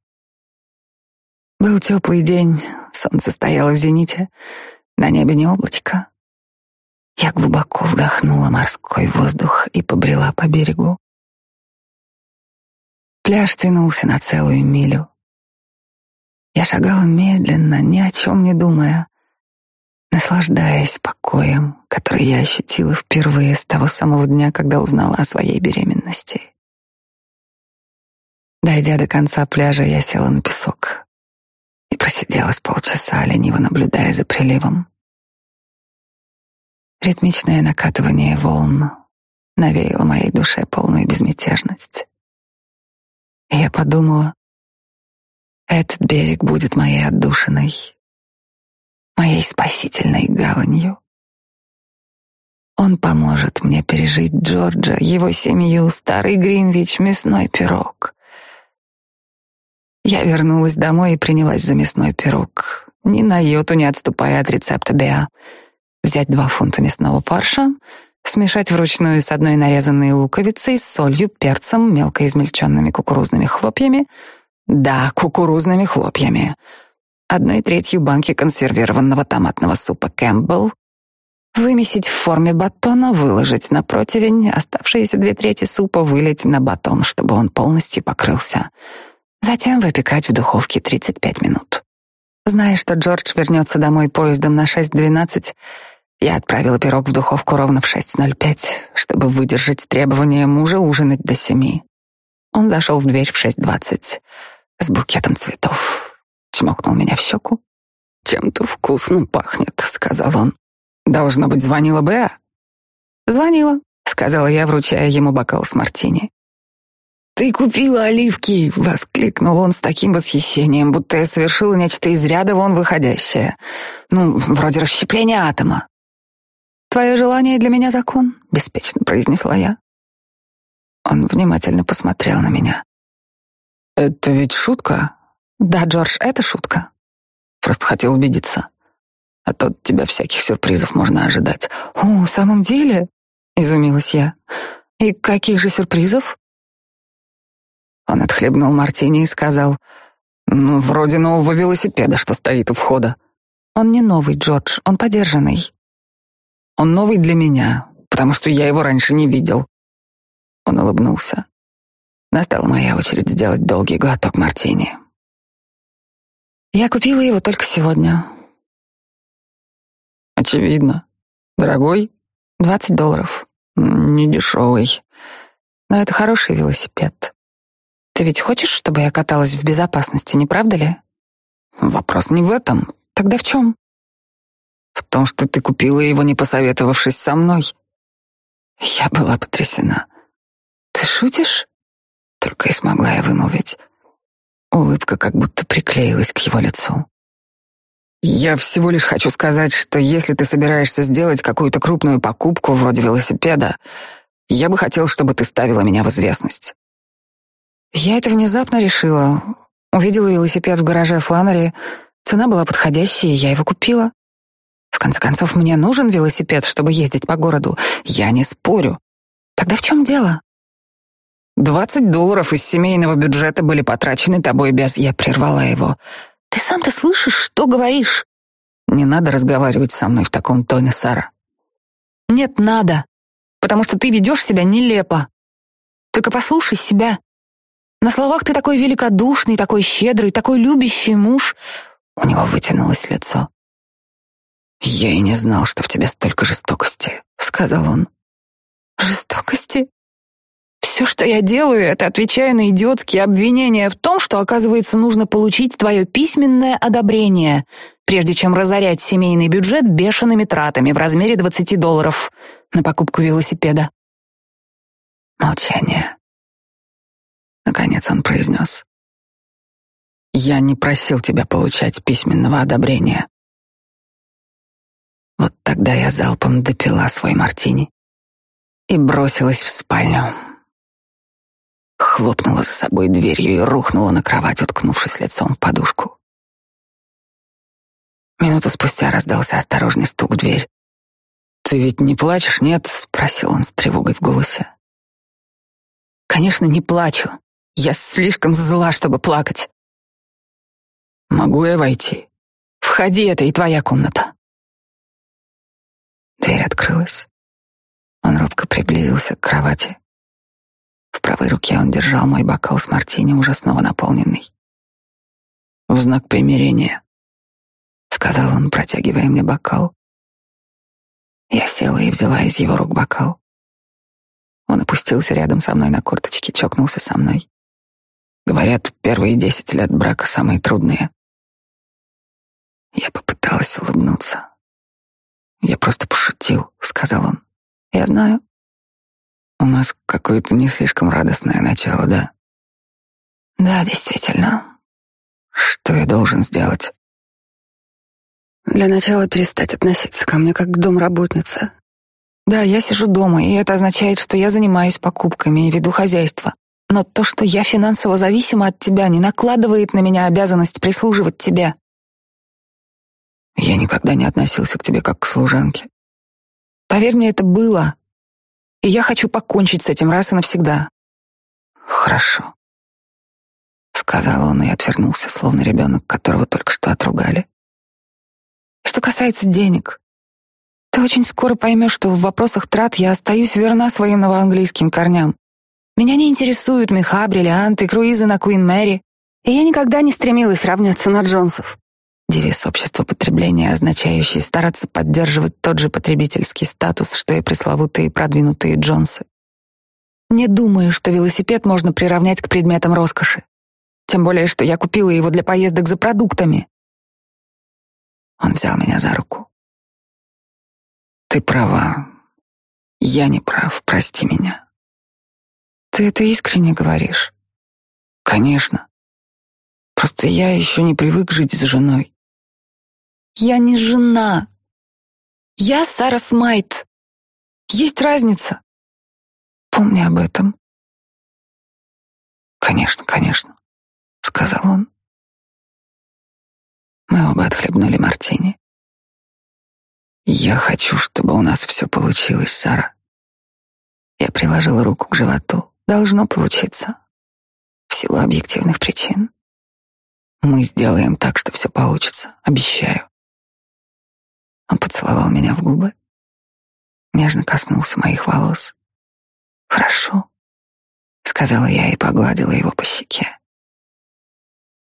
Был теплый день, солнце стояло в зените, на небе не облачко. Я глубоко вдохнула морской воздух и побрела по берегу. Пляж тянулся на целую милю. Я шагала медленно, ни о чем не думая, наслаждаясь покоем, который я ощутила впервые с того самого дня, когда узнала о своей беременности. Дойдя до конца пляжа, я села на песок и просидела с полчаса, лениво наблюдая за приливом. Ритмичное накатывание волн навеяло моей душе полную безмятежность. И я подумала, этот берег будет моей отдушиной, моей спасительной гаванью. Он поможет мне пережить Джорджа, его семью, старый Гринвич, мясной пирог. Я вернулась домой и принялась за мясной пирог, ни на йоту не отступая от рецепта Беа. Взять два фунта мясного фарша, смешать вручную с одной нарезанной луковицей, солью, перцем, мелко измельченными кукурузными хлопьями. Да, кукурузными хлопьями одной третью банки консервированного томатного супа Кэмпбелл, вымесить в форме батона, выложить на противень, оставшиеся две трети супа вылить на батон, чтобы он полностью покрылся. Затем выпекать в духовке 35 минут. Зная, что Джордж вернется домой поездом на 6.12, я отправила пирог в духовку ровно в 6.05, чтобы выдержать требования мужа ужинать до семи. Он зашел в дверь в 6.20 с букетом цветов чмокнул меня в щеку. «Чем-то вкусным пахнет», — сказал он. «Должно быть, звонила Беа?» «Звонила», — сказала я, вручая ему бокал с мартини. «Ты купила оливки!» — воскликнул он с таким восхищением, будто я совершила нечто из ряда вон выходящее. Ну, вроде расщепления атома. «Твое желание для меня закон», — беспечно произнесла я. Он внимательно посмотрел на меня. «Это ведь шутка?» Да, Джордж, это шутка. Просто хотел убедиться. А то от тебя всяких сюрпризов можно ожидать. О, в самом деле? Изумилась я. И каких же сюрпризов? Он отхлебнул мартини и сказал, «Ну, вроде нового велосипеда, что стоит у входа». «Он не новый, Джордж, он подержанный». «Он новый для меня, потому что я его раньше не видел». Он улыбнулся. Настала моя очередь сделать долгий глоток мартини. Я купила его только сегодня. Очевидно. Дорогой? Двадцать долларов. Не дешевый. Но это хороший велосипед. Ты ведь хочешь, чтобы я каталась в безопасности, не правда ли? Вопрос не в этом. Тогда в чем? В том, что ты купила его, не посоветовавшись со мной. Я была потрясена. Ты шутишь? Только и смогла я вымолвить. Улыбка как будто приклеилась к его лицу. Я всего лишь хочу сказать, что если ты собираешься сделать какую-то крупную покупку вроде велосипеда, я бы хотел, чтобы ты ставила меня в известность. Я это внезапно решила. Увидела велосипед в гараже Фланнери, цена была подходящая, и я его купила. В конце концов, мне нужен велосипед, чтобы ездить по городу. Я не спорю. Тогда в чем дело? Двадцать долларов из семейного бюджета были потрачены тобой без... Я прервала его. Ты сам-то слышишь, что говоришь? Не надо разговаривать со мной в таком тоне, Сара. Нет, надо. Потому что ты ведешь себя нелепо. Только послушай себя. На словах ты такой великодушный, такой щедрый, такой любящий муж. У него вытянулось лицо. «Я и не знал, что в тебе столько жестокости», — сказал он. «Жестокости? Все, что я делаю, это отвечаю на идиотские обвинения в том, что, оказывается, нужно получить твое письменное одобрение, прежде чем разорять семейный бюджет бешеными тратами в размере 20 долларов на покупку велосипеда». Молчание. Наконец он произнес. «Я не просил тебя получать письменного одобрения. Вот тогда я залпом допила свой мартини и бросилась в спальню. Хлопнула за собой дверью и рухнула на кровать, уткнувшись лицом в подушку. Минуту спустя раздался осторожный стук в дверь. «Ты ведь не плачешь, нет?» — спросил он с тревогой в голосе. «Конечно, не плачу. Я слишком зла, чтобы плакать». «Могу я войти?» «Входи, это и твоя комната». Дверь открылась. Он робко приблизился к кровати. В правой руке он держал мой бокал с мартини, уже снова наполненный. «В знак примирения», — сказал он, протягивая мне бокал. Я села и взяла из его рук бокал. Он опустился рядом со мной на корточки, чокнулся со мной. Говорят, первые десять лет брака самые трудные. Я попыталась улыбнуться. Я просто пошутил, сказал он. Я знаю. У нас какое-то не слишком радостное начало, да? Да, действительно. Что я должен сделать? Для начала перестать относиться ко мне как к домработнице. Да, я сижу дома, и это означает, что я занимаюсь покупками и веду хозяйство. Но то, что я финансово зависима от тебя, не накладывает на меня обязанность прислуживать тебе. Я никогда не относился к тебе как к служанке. Поверь мне, это было. И я хочу покончить с этим раз и навсегда. Хорошо. Сказал он и отвернулся, словно ребенок, которого только что отругали. Что касается денег, ты очень скоро поймешь, что в вопросах трат я остаюсь верна своим новоанглийским корням. Меня не интересуют меха, бриллианты, круизы на Куин Мэри, и я никогда не стремилась равняться на Джонсов. Девиз общества потребления, означающий стараться поддерживать тот же потребительский статус, что и пресловутые продвинутые Джонсы. Не думаю, что велосипед можно приравнять к предметам роскоши. Тем более, что я купила его для поездок за продуктами. Он взял меня за руку. Ты права. Я не прав, прости меня. Ты это искренне говоришь? Конечно. Просто я еще не привык жить с женой. Я не жена. Я Сара Смайт. Есть разница. Помни об этом. Конечно, конечно, сказал он. Мы оба отхлебнули мартини. Я хочу, чтобы у нас все получилось, Сара. Я приложила руку к животу. Должно получиться. В силу объективных причин. Мы сделаем так, что все получится, обещаю. Он поцеловал меня в губы, нежно коснулся моих волос. «Хорошо», — сказала я и погладила его по щеке.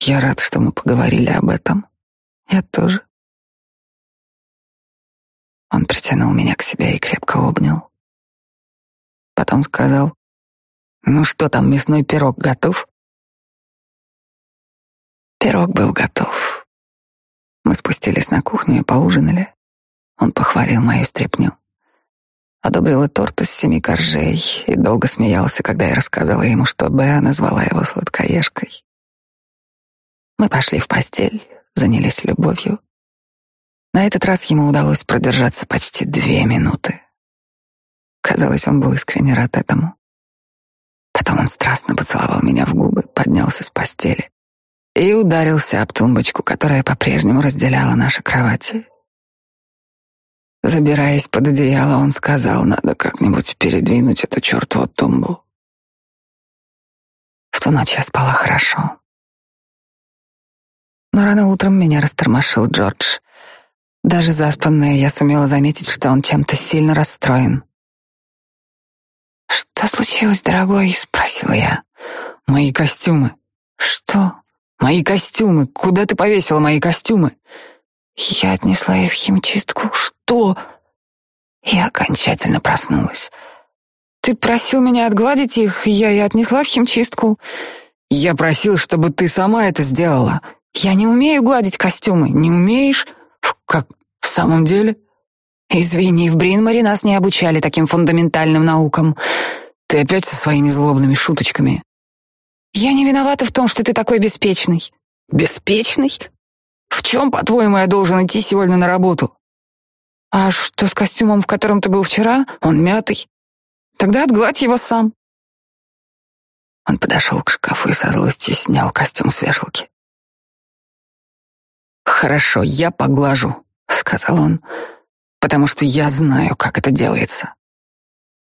«Я рад, что мы поговорили об этом. Я тоже». Он притянул меня к себе и крепко обнял. Потом сказал, «Ну что там, мясной пирог готов?» Пирог был готов. Мы спустились на кухню и поужинали. Он похвалил мою стряпню. Одобрил и торт из семи коржей и долго смеялся, когда я рассказала ему, что Беа назвала его сладкоежкой. Мы пошли в постель, занялись любовью. На этот раз ему удалось продержаться почти две минуты. Казалось, он был искренне рад этому. Потом он страстно поцеловал меня в губы, поднялся с постели и ударился об тумбочку, которая по-прежнему разделяла наши кровати. Забираясь под одеяло, он сказал, надо как-нибудь передвинуть эту чертову тумбу. В ту ночь я спала хорошо. Но рано утром меня растормошил Джордж. Даже заспанная я сумела заметить, что он чем-то сильно расстроен. «Что случилось, дорогой?» — спросила я. «Мои костюмы». «Что?» «Мои костюмы! Куда ты повесила мои костюмы?» Я отнесла их в химчистку. «Что?» Я окончательно проснулась. «Ты просил меня отгладить их, я и отнесла в химчистку». «Я просил, чтобы ты сама это сделала». «Я не умею гладить костюмы». «Не умеешь?» «Как, в самом деле?» «Извини, в Бринмаре нас не обучали таким фундаментальным наукам. Ты опять со своими злобными шуточками». «Я не виновата в том, что ты такой беспечный». «Беспечный? В чем, по-твоему, я должен идти сегодня на работу?» «А что с костюмом, в котором ты был вчера? Он мятый. Тогда отгладь его сам». Он подошел к шкафу и со злостью снял костюм с вешалки. «Хорошо, я поглажу», — сказал он, — «потому что я знаю, как это делается».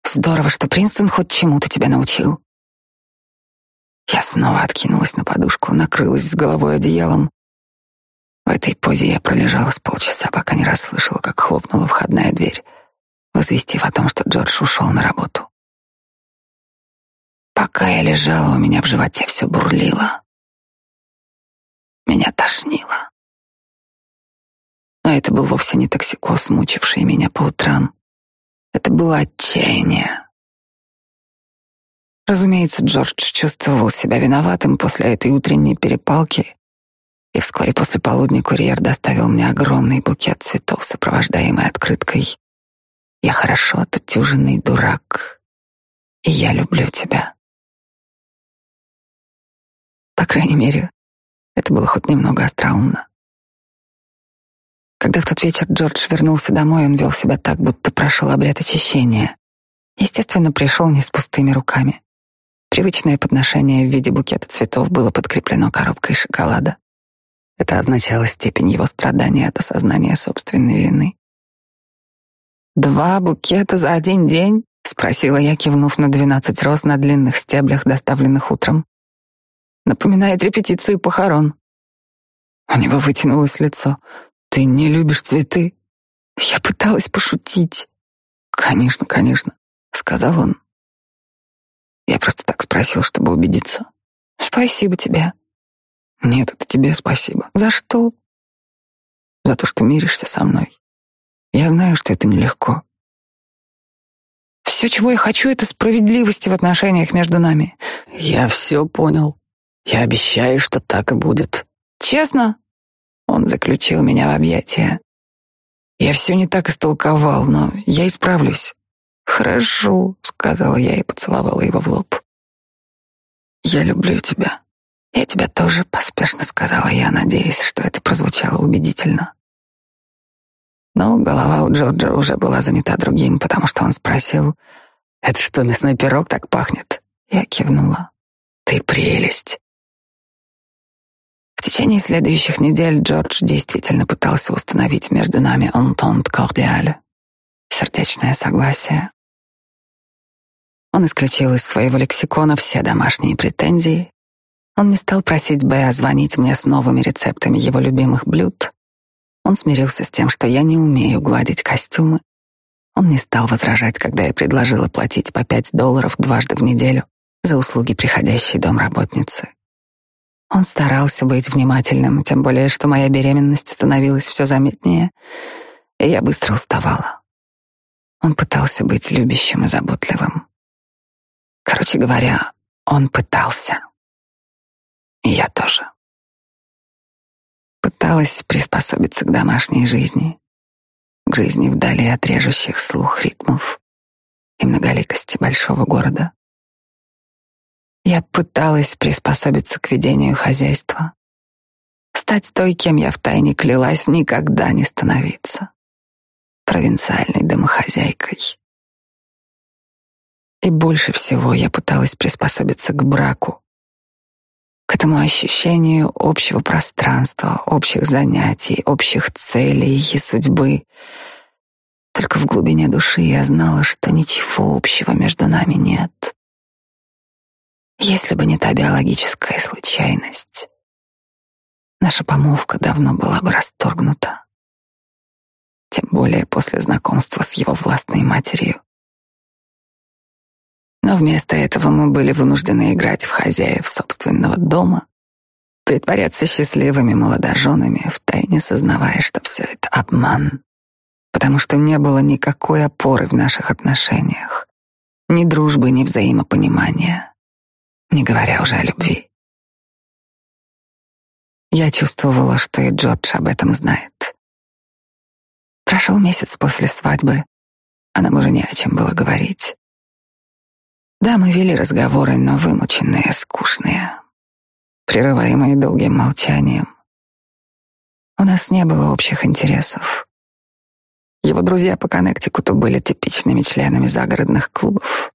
«Здорово, что Принстон хоть чему-то тебя научил». Я снова откинулась на подушку, накрылась с головой одеялом. В этой позе я пролежала с полчаса, пока не расслышала, как хлопнула входная дверь, возвестив о том, что Джордж ушел на работу. Пока я лежала, у меня в животе все бурлило. Меня тошнило. Но это был вовсе не токсикоз, мучивший меня по утрам. Это было отчаяние. Разумеется, Джордж чувствовал себя виноватым после этой утренней перепалки, и вскоре после полудня курьер доставил мне огромный букет цветов, сопровождаемый открыткой «Я хорошо отутюженный дурак, и я люблю тебя». По крайней мере, это было хоть немного остроумно. Когда в тот вечер Джордж вернулся домой, он вел себя так, будто прошел обряд очищения. Естественно, пришел не с пустыми руками. Привычное подношение в виде букета цветов было подкреплено коробкой шоколада. Это означало степень его страдания от осознания собственной вины. «Два букета за один день?» — спросила я, кивнув на двенадцать роз на длинных стеблях, доставленных утром. «Напоминает репетицию похорон». У него вытянулось лицо. Ты не любишь цветы? Я пыталась пошутить. Конечно, конечно, сказал он. Я просто так спросил, чтобы убедиться. Спасибо тебе. Нет, это тебе спасибо. За что? За то, что миришься со мной. Я знаю, что это нелегко. Все, чего я хочу, это справедливости в отношениях между нами. Я все понял. Я обещаю, что так и будет. Честно? Он заключил меня в объятия. Я все не так истолковал, но я исправлюсь. Хорошо, сказала я и поцеловала его в лоб. Я люблю тебя. Я тебя тоже, поспешно сказала я, надеясь, что это прозвучало убедительно. Но голова у Джорджа уже была занята другим, потому что он спросил, «Это что, мясной пирог так пахнет?» Я кивнула. «Ты прелесть!» В течение следующих недель Джордж действительно пытался установить между нами «entente cordiale» — сердечное согласие. Он исключил из своего лексикона все домашние претензии. Он не стал просить Б звонить мне с новыми рецептами его любимых блюд. Он смирился с тем, что я не умею гладить костюмы. Он не стал возражать, когда я предложила платить по пять долларов дважды в неделю за услуги приходящей домработницы. Он старался быть внимательным, тем более, что моя беременность становилась все заметнее, и я быстро уставала. Он пытался быть любящим и заботливым. Короче говоря, он пытался. И я тоже. Пыталась приспособиться к домашней жизни, к жизни вдали от режущих слух ритмов и многоликости большого города. Я пыталась приспособиться к ведению хозяйства, стать той, кем я втайне клялась никогда не становиться, провинциальной домохозяйкой. И больше всего я пыталась приспособиться к браку, к этому ощущению общего пространства, общих занятий, общих целей и судьбы. Только в глубине души я знала, что ничего общего между нами нет. Если бы не та биологическая случайность, наша помолвка давно была бы расторгнута. тем более после знакомства с его властной матерью. Но вместо этого мы были вынуждены играть в хозяев собственного дома, притворяться счастливыми молодоженами, втайне сознавая, что все это обман, потому что не было никакой опоры в наших отношениях, ни дружбы, ни взаимопонимания, не говоря уже о любви. Я чувствовала, что и Джордж об этом знает. Прошел месяц после свадьбы, а нам уже не о чем было говорить. Да, мы вели разговоры, но вымученные, скучные, прерываемые долгим молчанием. У нас не было общих интересов. Его друзья по Коннектикуту были типичными членами загородных клубов.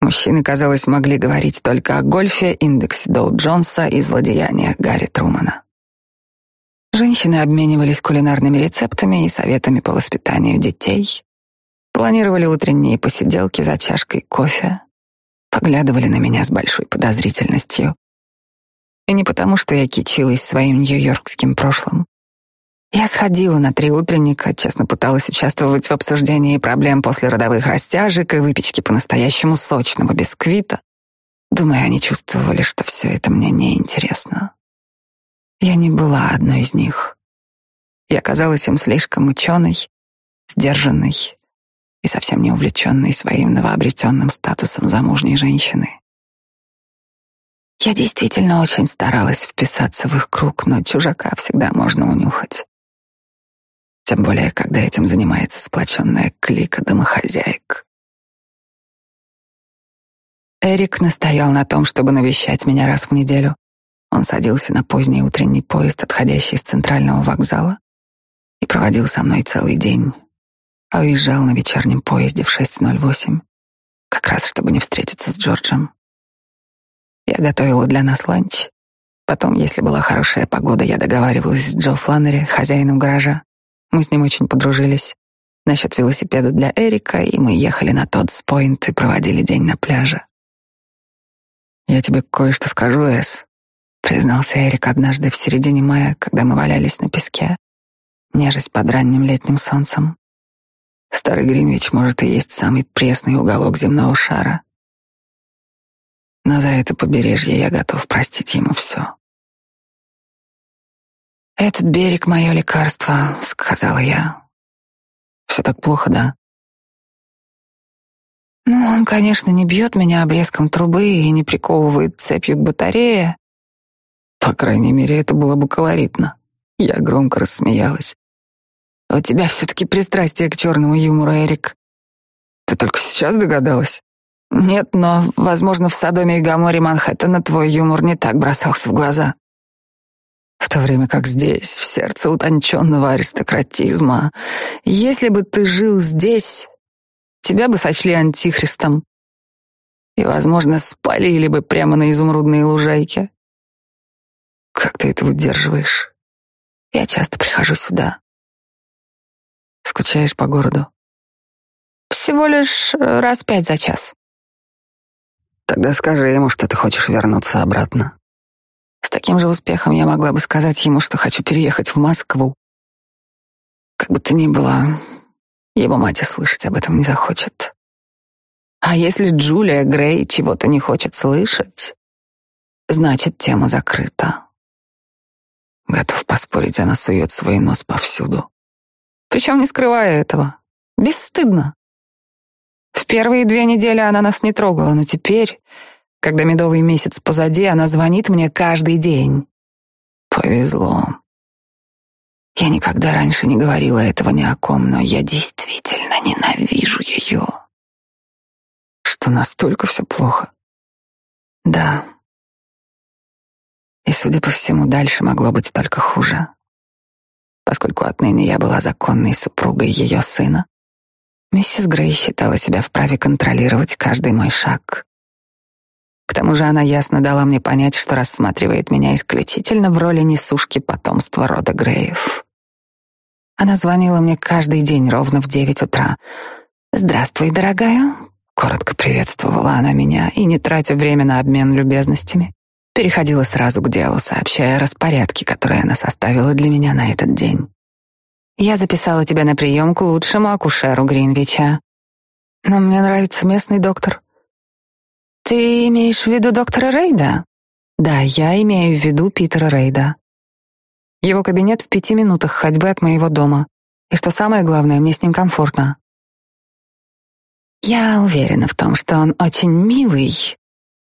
Мужчины, казалось, могли говорить только о гольфе, индексе Доу Джонса и злодеяниях Гарри Трумана. Женщины обменивались кулинарными рецептами и советами по воспитанию детей, планировали утренние посиделки за чашкой кофе, поглядывали на меня с большой подозрительностью. И не потому, что я кичилась своим нью-йоркским прошлым. Я сходила на три утренника, честно пыталась участвовать в обсуждении проблем после родовых растяжек и выпечки по-настоящему сочного бисквита. Думаю, они чувствовали, что все это мне неинтересно. Я не была одной из них. Я казалась им слишком ученой, сдержанной и совсем не увлеченной своим новообретенным статусом замужней женщины. Я действительно очень старалась вписаться в их круг, но чужака всегда можно унюхать. Тем более, когда этим занимается сплоченная клика домохозяек. Эрик настоял на том, чтобы навещать меня раз в неделю. Он садился на поздний утренний поезд, отходящий с центрального вокзала, и проводил со мной целый день, а уезжал на вечернем поезде в 6.08, как раз чтобы не встретиться с Джорджем. Я готовила для нас ланч. Потом, если была хорошая погода, я договаривалась с Джо Фланнери, хозяином гаража. Мы с ним очень подружились. Насчет велосипеда для Эрика, и мы ехали на тот спойнт и проводили день на пляже. «Я тебе кое-что скажу, Эс», — признался Эрик однажды в середине мая, когда мы валялись на песке, нежесть под ранним летним солнцем. Старый Гринвич может и есть самый пресный уголок земного шара, но за это побережье я готов простить ему все. «Этот берег — мое лекарство», — сказала я. «Все так плохо, да?» «Ну, он, конечно, не бьет меня обрезком трубы и не приковывает цепью к батарее». По крайней мере, это было бы колоритно. Я громко рассмеялась. «У тебя все-таки пристрастие к черному юмору, Эрик. Ты только сейчас догадалась?» Нет, но, возможно, в Содоме и Гаморе Манхэттена твой юмор не так бросался в глаза. В то время как здесь, в сердце утонченного аристократизма, если бы ты жил здесь, тебя бы сочли антихристом и, возможно, спалили бы прямо на изумрудной лужайке. Как ты это выдерживаешь? Я часто прихожу сюда. Скучаешь по городу? Всего лишь раз пять за час. Тогда скажи ему, что ты хочешь вернуться обратно. С таким же успехом я могла бы сказать ему, что хочу переехать в Москву. Как бы то ни было, его мать и слышать об этом не захочет. А если Джулия Грей чего-то не хочет слышать, значит, тема закрыта. Готов поспорить, она сует свой нос повсюду. Причем не скрывая этого. Бесстыдно. В первые две недели она нас не трогала, но теперь, когда медовый месяц позади, она звонит мне каждый день. Повезло. Я никогда раньше не говорила этого ни о ком, но я действительно ненавижу ее. Что настолько все плохо. Да. И, судя по всему, дальше могло быть только хуже. Поскольку отныне я была законной супругой ее сына, Миссис Грей считала себя вправе контролировать каждый мой шаг. К тому же она ясно дала мне понять, что рассматривает меня исключительно в роли несушки потомства рода Греев. Она звонила мне каждый день ровно в девять утра. «Здравствуй, дорогая», — коротко приветствовала она меня и, не тратя время на обмен любезностями, переходила сразу к делу, сообщая о распорядке, который она составила для меня на этот день. Я записала тебя на прием к лучшему акушеру Гринвича. Но мне нравится местный доктор. Ты имеешь в виду доктора Рейда? Да, я имею в виду Питера Рейда. Его кабинет в пяти минутах ходьбы от моего дома. И что самое главное, мне с ним комфортно. Я уверена в том, что он очень милый.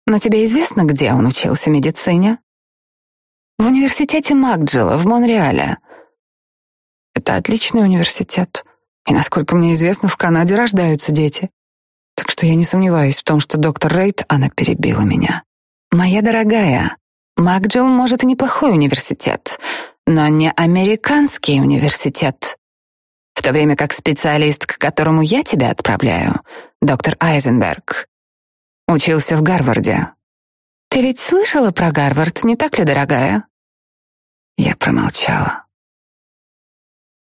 Но тебе известно, где он учился медицине? В университете Макджилла в Монреале. Это отличный университет. И, насколько мне известно, в Канаде рождаются дети. Так что я не сомневаюсь в том, что доктор Рейд, она перебила меня. Моя дорогая, Макджилл, может, и неплохой университет, но не американский университет. В то время как специалист, к которому я тебя отправляю, доктор Айзенберг, учился в Гарварде. Ты ведь слышала про Гарвард, не так ли, дорогая? Я промолчала.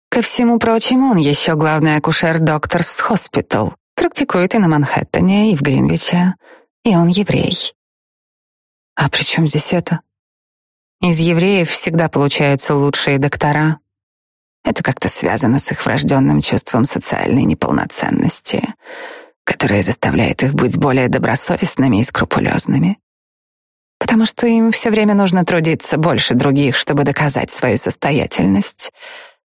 Ко всему прочему, он еще главный акушер Докторс Хоспитал. Практикует и на Манхэттене, и в Гринвиче. И он еврей. А при чем здесь это? Из евреев всегда получаются лучшие доктора. Это как-то связано с их врожденным чувством социальной неполноценности, которое заставляет их быть более добросовестными и скрупулезными. Потому что им все время нужно трудиться больше других, чтобы доказать свою состоятельность —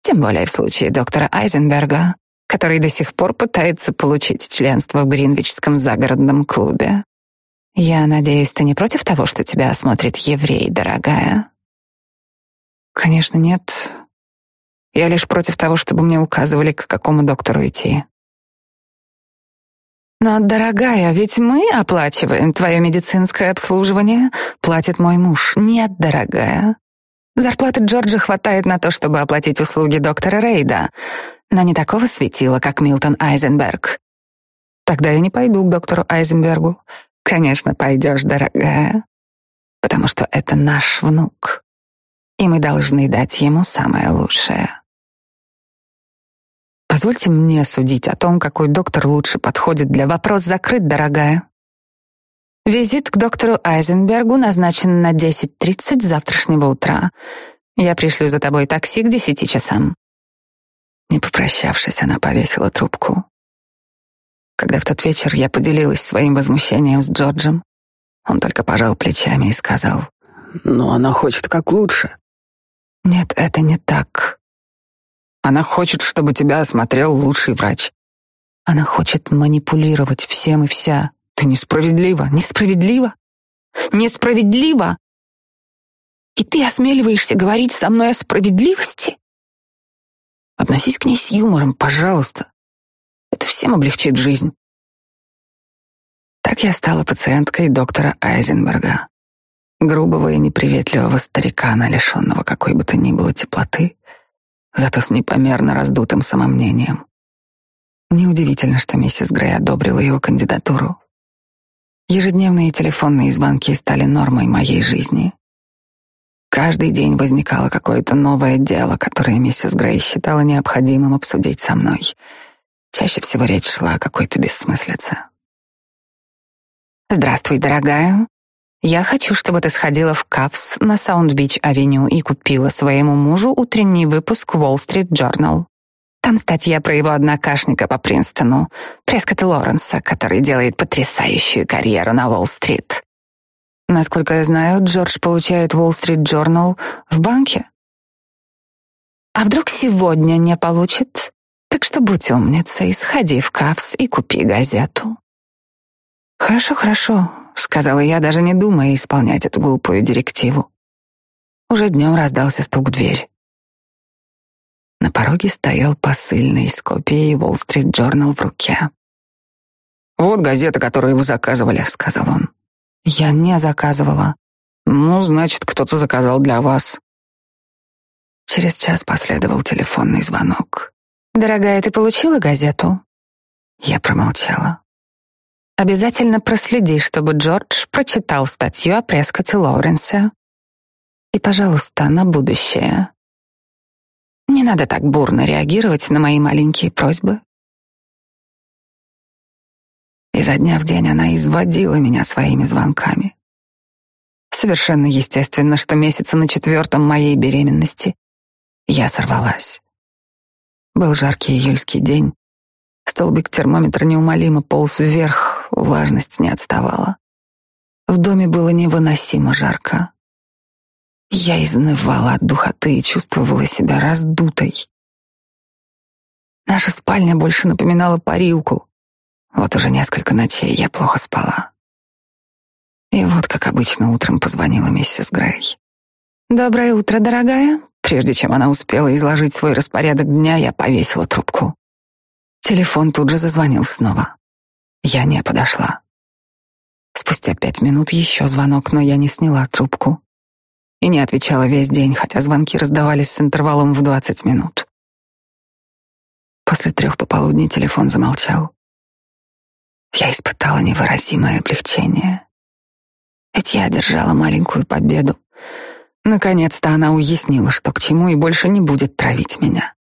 тем более в случае доктора Айзенберга, который до сих пор пытается получить членство в Гринвичском загородном клубе. Я надеюсь, ты не против того, что тебя осмотрит еврей, дорогая? Конечно, нет. Я лишь против того, чтобы мне указывали, к какому доктору идти. Но, дорогая, ведь мы оплачиваем твое медицинское обслуживание, платит мой муж. Нет, дорогая. Зарплаты Джорджа хватает на то, чтобы оплатить услуги доктора Рейда, но не такого светила, как Милтон Айзенберг. Тогда я не пойду к доктору Айзенбергу. Конечно, пойдешь, дорогая, потому что это наш внук, и мы должны дать ему самое лучшее. Позвольте мне судить о том, какой доктор лучше подходит для вопрос закрыт, дорогая. Визит к доктору Айзенбергу назначен на 10.30 завтрашнего утра. Я пришлю за тобой такси к десяти часам. Не попрощавшись, она повесила трубку. Когда в тот вечер я поделилась своим возмущением с Джорджем, он только пожал плечами и сказал, «Ну, она хочет как лучше». «Нет, это не так. Она хочет, чтобы тебя осмотрел лучший врач. Она хочет манипулировать всем и вся. Ты несправедлива, несправедлива, несправедлива. И ты осмеливаешься говорить со мной о справедливости? Относись к ней с юмором, пожалуйста. Это всем облегчит жизнь. Так я стала пациенткой доктора Айзенберга, грубого и неприветливого старикана, лишенного какой бы то ни было теплоты, зато с непомерно раздутым самомнением. Неудивительно, что миссис Грей одобрила его кандидатуру. Ежедневные телефонные звонки стали нормой моей жизни. Каждый день возникало какое-то новое дело, которое миссис Грей считала необходимым обсудить со мной. Чаще всего речь шла о какой-то бессмыслице. «Здравствуй, дорогая. Я хочу, чтобы ты сходила в Кавс на Саунд-Бич-авеню и купила своему мужу утренний выпуск Wall Street Journal. Там статья про его однокашника по Принстону, Прескотта Лоренса, который делает потрясающую карьеру на Уолл-стрит. Насколько я знаю, Джордж получает Wall Street Journal в банке. А вдруг сегодня не получит? Так что будь умницей, сходи в Кавс и купи газету. Хорошо, хорошо, сказала я, даже не думая исполнять эту глупую директиву. Уже днем раздался стук в дверь. На пороге стоял посыльный с копией Wall Street Journal в руке. «Вот газета, которую вы заказывали», — сказал он. «Я не заказывала». «Ну, значит, кто-то заказал для вас». Через час последовал телефонный звонок. «Дорогая, ты получила газету?» Я промолчала. «Обязательно проследи, чтобы Джордж прочитал статью о Прескоте Лоуренсе. И, пожалуйста, на будущее не надо так бурно реагировать на мои маленькие просьбы. Изо дня в день она изводила меня своими звонками. Совершенно естественно, что месяца на четвертом моей беременности я сорвалась. Был жаркий июльский день. Столбик термометра неумолимо полз вверх, влажность не отставала. В доме было невыносимо жарко. Я изнывала от духоты и чувствовала себя раздутой. Наша спальня больше напоминала парилку. Вот уже несколько ночей я плохо спала. И вот, как обычно, утром позвонила миссис Грей. «Доброе утро, дорогая». Прежде чем она успела изложить свой распорядок дня, я повесила трубку. Телефон тут же зазвонил снова. Я не подошла. Спустя пять минут еще звонок, но я не сняла трубку. И не отвечала весь день, хотя звонки раздавались с интервалом в двадцать минут. После трех пополудни телефон замолчал. Я испытала невыразимое облегчение. Ведь я одержала маленькую победу. Наконец-то она уяснила, что к чему, и больше не будет травить меня.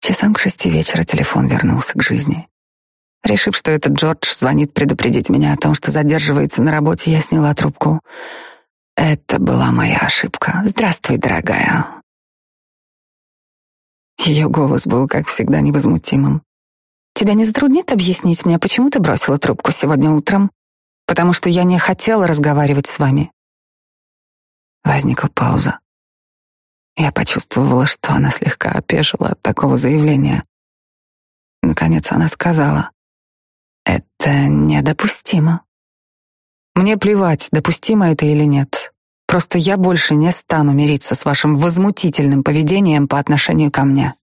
Часам к шести вечера телефон вернулся к жизни. Решив, что это Джордж звонит предупредить меня о том, что задерживается на работе, я сняла трубку. Это была моя ошибка. Здравствуй, дорогая. Ее голос был, как всегда, невозмутимым. Тебя не затруднит объяснить мне, почему ты бросила трубку сегодня утром? Потому что я не хотела разговаривать с вами. Возникла пауза. Я почувствовала, что она слегка опешила от такого заявления. Наконец она сказала, «Это недопустимо». Мне плевать, допустимо это или нет. Просто я больше не стану мириться с вашим возмутительным поведением по отношению ко мне.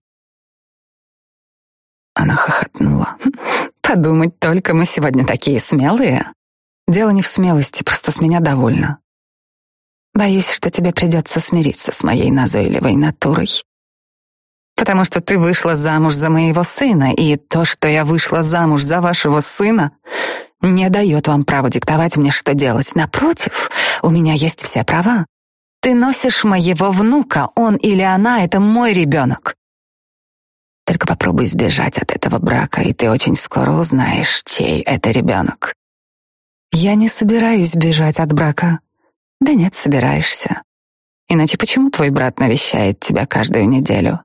Она хохотнула. Подумать только, мы сегодня такие смелые. Дело не в смелости, просто с меня довольно. Боюсь, что тебе придется смириться с моей назойливой натурой. Потому что ты вышла замуж за моего сына, и то, что я вышла замуж за вашего сына, не дает вам права диктовать мне, что делать. Напротив, у меня есть все права. Ты носишь моего внука, он или она — это мой ребенок. Только попробуй сбежать от этого брака, и ты очень скоро узнаешь, чей это ребенок. Я не собираюсь бежать от брака. Да нет, собираешься. Иначе почему твой брат навещает тебя каждую неделю?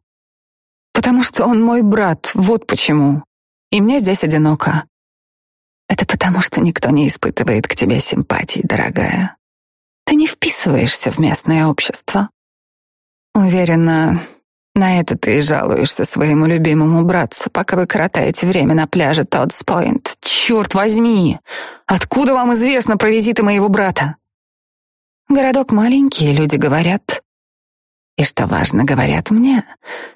Потому что он мой брат, вот почему. И мне здесь одиноко. Это потому, что никто не испытывает к тебе симпатий, дорогая. Ты не вписываешься в местное общество. Уверена, на это ты и жалуешься своему любимому братцу, пока вы коротаете время на пляже Тоддс-Пойнт. Черт возьми! Откуда вам известно про визиты моего брата? Городок маленький, люди говорят. И что важно, говорят мне.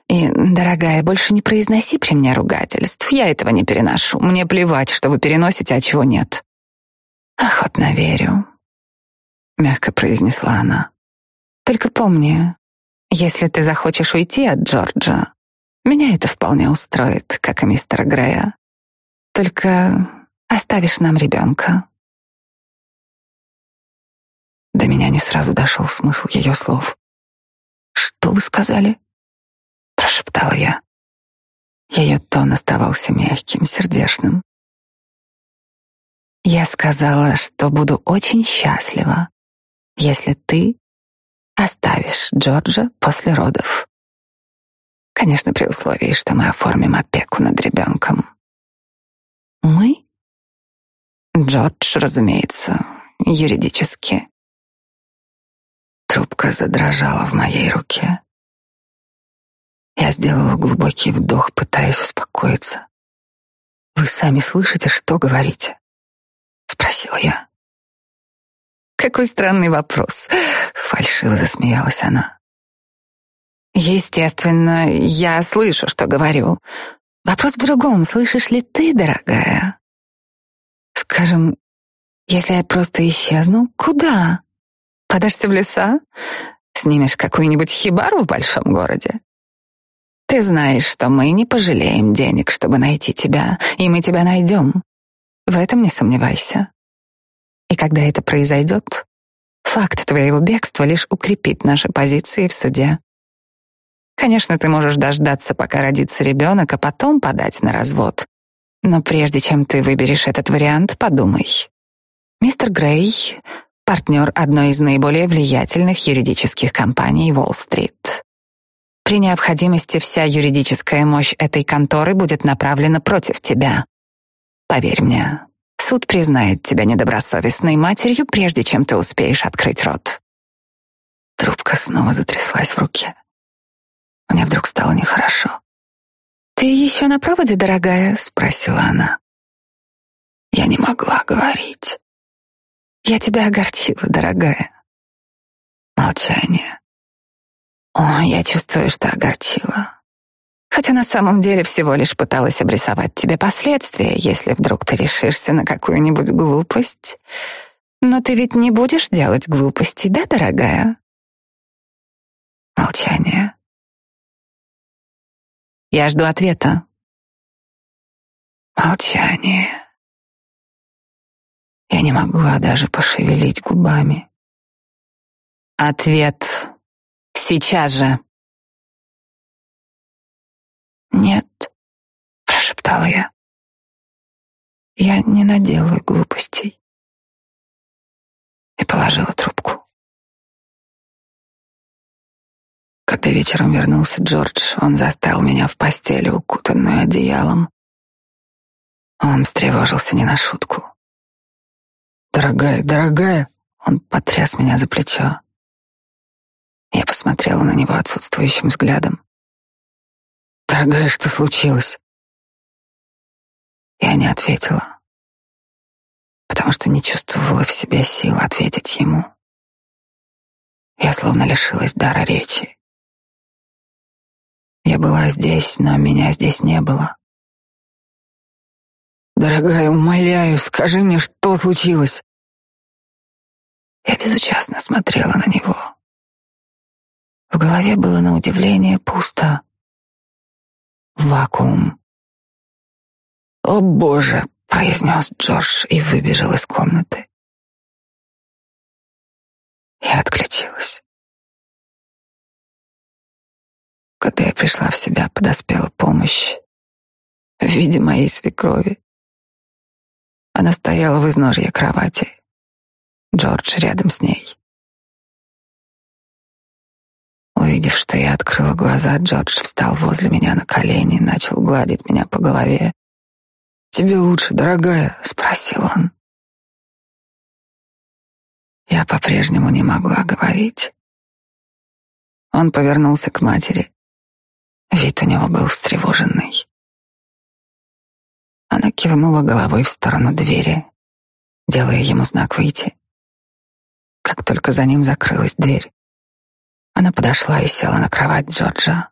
И, дорогая, больше не произноси при мне ругательств. Я этого не переношу. Мне плевать, что вы переносите, а чего нет. Охотно верю, мягко произнесла она. Только помни, если ты захочешь уйти от Джорджа, меня это вполне устроит, как и мистера Грея. Только оставишь нам ребенка. До меня не сразу дошел смысл ее слов. «Что вы сказали?» — прошептала я. Ее тон оставался мягким, сердечным. Я сказала, что буду очень счастлива, если ты оставишь Джорджа после родов. Конечно, при условии, что мы оформим опеку над ребенком. Мы? Джордж, разумеется, юридически. Трубка задрожала в моей руке. Я сделала глубокий вдох, пытаясь успокоиться. «Вы сами слышите, что говорите?» — спросила я. «Какой странный вопрос!» — фальшиво засмеялась она. «Естественно, я слышу, что говорю. Вопрос в другом. Слышишь ли ты, дорогая? Скажем, если я просто исчезну, куда?» Подашься в леса? Снимешь какую-нибудь хибару в большом городе? Ты знаешь, что мы не пожалеем денег, чтобы найти тебя, и мы тебя найдем. В этом не сомневайся. И когда это произойдет, факт твоего бегства лишь укрепит наши позиции в суде. Конечно, ты можешь дождаться, пока родится ребенок, а потом подать на развод. Но прежде чем ты выберешь этот вариант, подумай. Мистер Грей партнер одной из наиболее влиятельных юридических компаний Уолл-стрит. При необходимости вся юридическая мощь этой конторы будет направлена против тебя. Поверь мне, суд признает тебя недобросовестной матерью, прежде чем ты успеешь открыть рот. Трубка снова затряслась в руке. Мне вдруг стало нехорошо. «Ты еще на проводе, дорогая?» — спросила она. Я не могла говорить. «Я тебя огорчила, дорогая». Молчание. «О, я чувствую, что огорчила. Хотя на самом деле всего лишь пыталась обрисовать тебе последствия, если вдруг ты решишься на какую-нибудь глупость. Но ты ведь не будешь делать глупостей, да, дорогая?» Молчание. Я жду ответа. Молчание. Я не могла даже пошевелить губами. Ответ. Сейчас же. Нет, прошептала я. Я не наделаю глупостей. И положила трубку. Когда вечером вернулся Джордж, он застал меня в постели, укутанную одеялом. Он встревожился не на шутку. «Дорогая, дорогая!» Он потряс меня за плечо. Я посмотрела на него отсутствующим взглядом. «Дорогая, что случилось?» Я не ответила, потому что не чувствовала в себе сил ответить ему. Я словно лишилась дара речи. Я была здесь, но меня здесь не было. Дорогая, умоляю, скажи мне, что случилось? Я безучастно смотрела на него. В голове было на удивление пусто. Вакуум. «О, Боже!» — произнес Джордж и выбежал из комнаты. Я отключилась. Когда я пришла в себя, подоспела помощь в виде моей свекрови. Она стояла в изножье кровати. Джордж рядом с ней. Увидев, что я открыла глаза, Джордж встал возле меня на колени и начал гладить меня по голове. «Тебе лучше, дорогая?» — спросил он. Я по-прежнему не могла говорить. Он повернулся к матери. Вид у него был встревоженный. Она кивнула головой в сторону двери, делая ему знак выйти. Как только за ним закрылась дверь, она подошла и села на кровать Джорджа.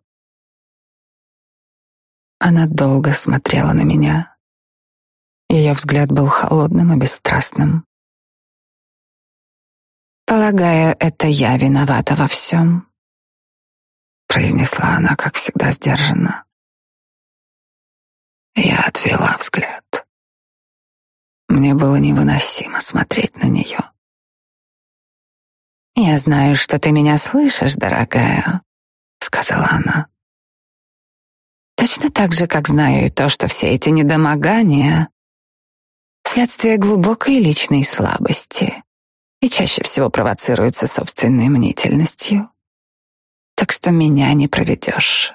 Она долго смотрела на меня. Ее взгляд был холодным и бесстрастным. «Полагаю, это я виновата во всем», произнесла она, как всегда, сдержанно. Я отвела взгляд. Мне было невыносимо смотреть на нее. «Я знаю, что ты меня слышишь, дорогая», — сказала она. «Точно так же, как знаю и то, что все эти недомогания — следствие глубокой личной слабости и чаще всего провоцируются собственной мнительностью так что меня не проведешь.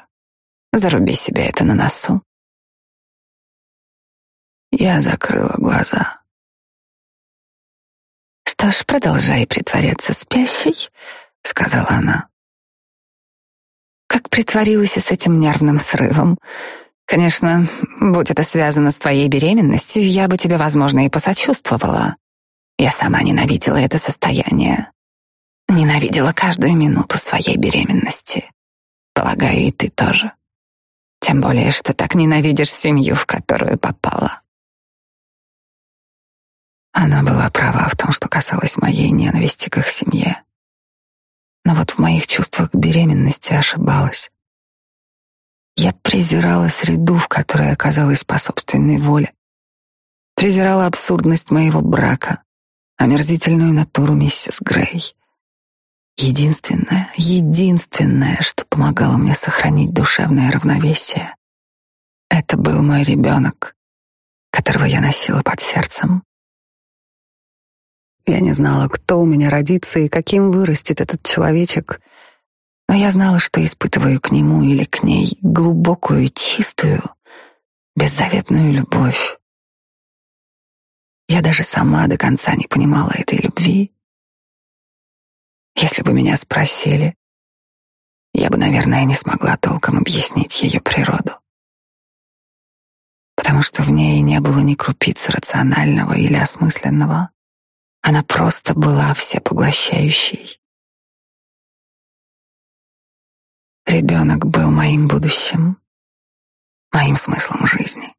Заруби себе это на носу. Я закрыла глаза. Что ж, продолжай притворяться спящей, сказала она. Как притворилась с этим нервным срывом. Конечно, будь это связано с твоей беременностью, я бы тебе, возможно, и посочувствовала. Я сама ненавидела это состояние. Ненавидела каждую минуту своей беременности. Полагаю, и ты тоже. Тем более, что так ненавидишь семью, в которую попала. Она была права в том, что касалось моей ненависти к их семье. Но вот в моих чувствах беременности ошибалась. Я презирала среду, в которой оказалась по собственной воле. Презирала абсурдность моего брака, омерзительную натуру миссис Грей. Единственное, единственное, что помогало мне сохранить душевное равновесие, это был мой ребенок, которого я носила под сердцем. Я не знала, кто у меня родится и каким вырастет этот человечек, Но я знала, что испытываю к нему или к ней глубокую, чистую, беззаветную любовь. Я даже сама до конца не понимала этой любви. Если бы меня спросили, я бы, наверное, не смогла толком объяснить ее природу. Потому что в ней не было ни крупицы рационального или осмысленного. Она просто была всепоглощающей. Ребенок был моим будущим, моим смыслом жизни.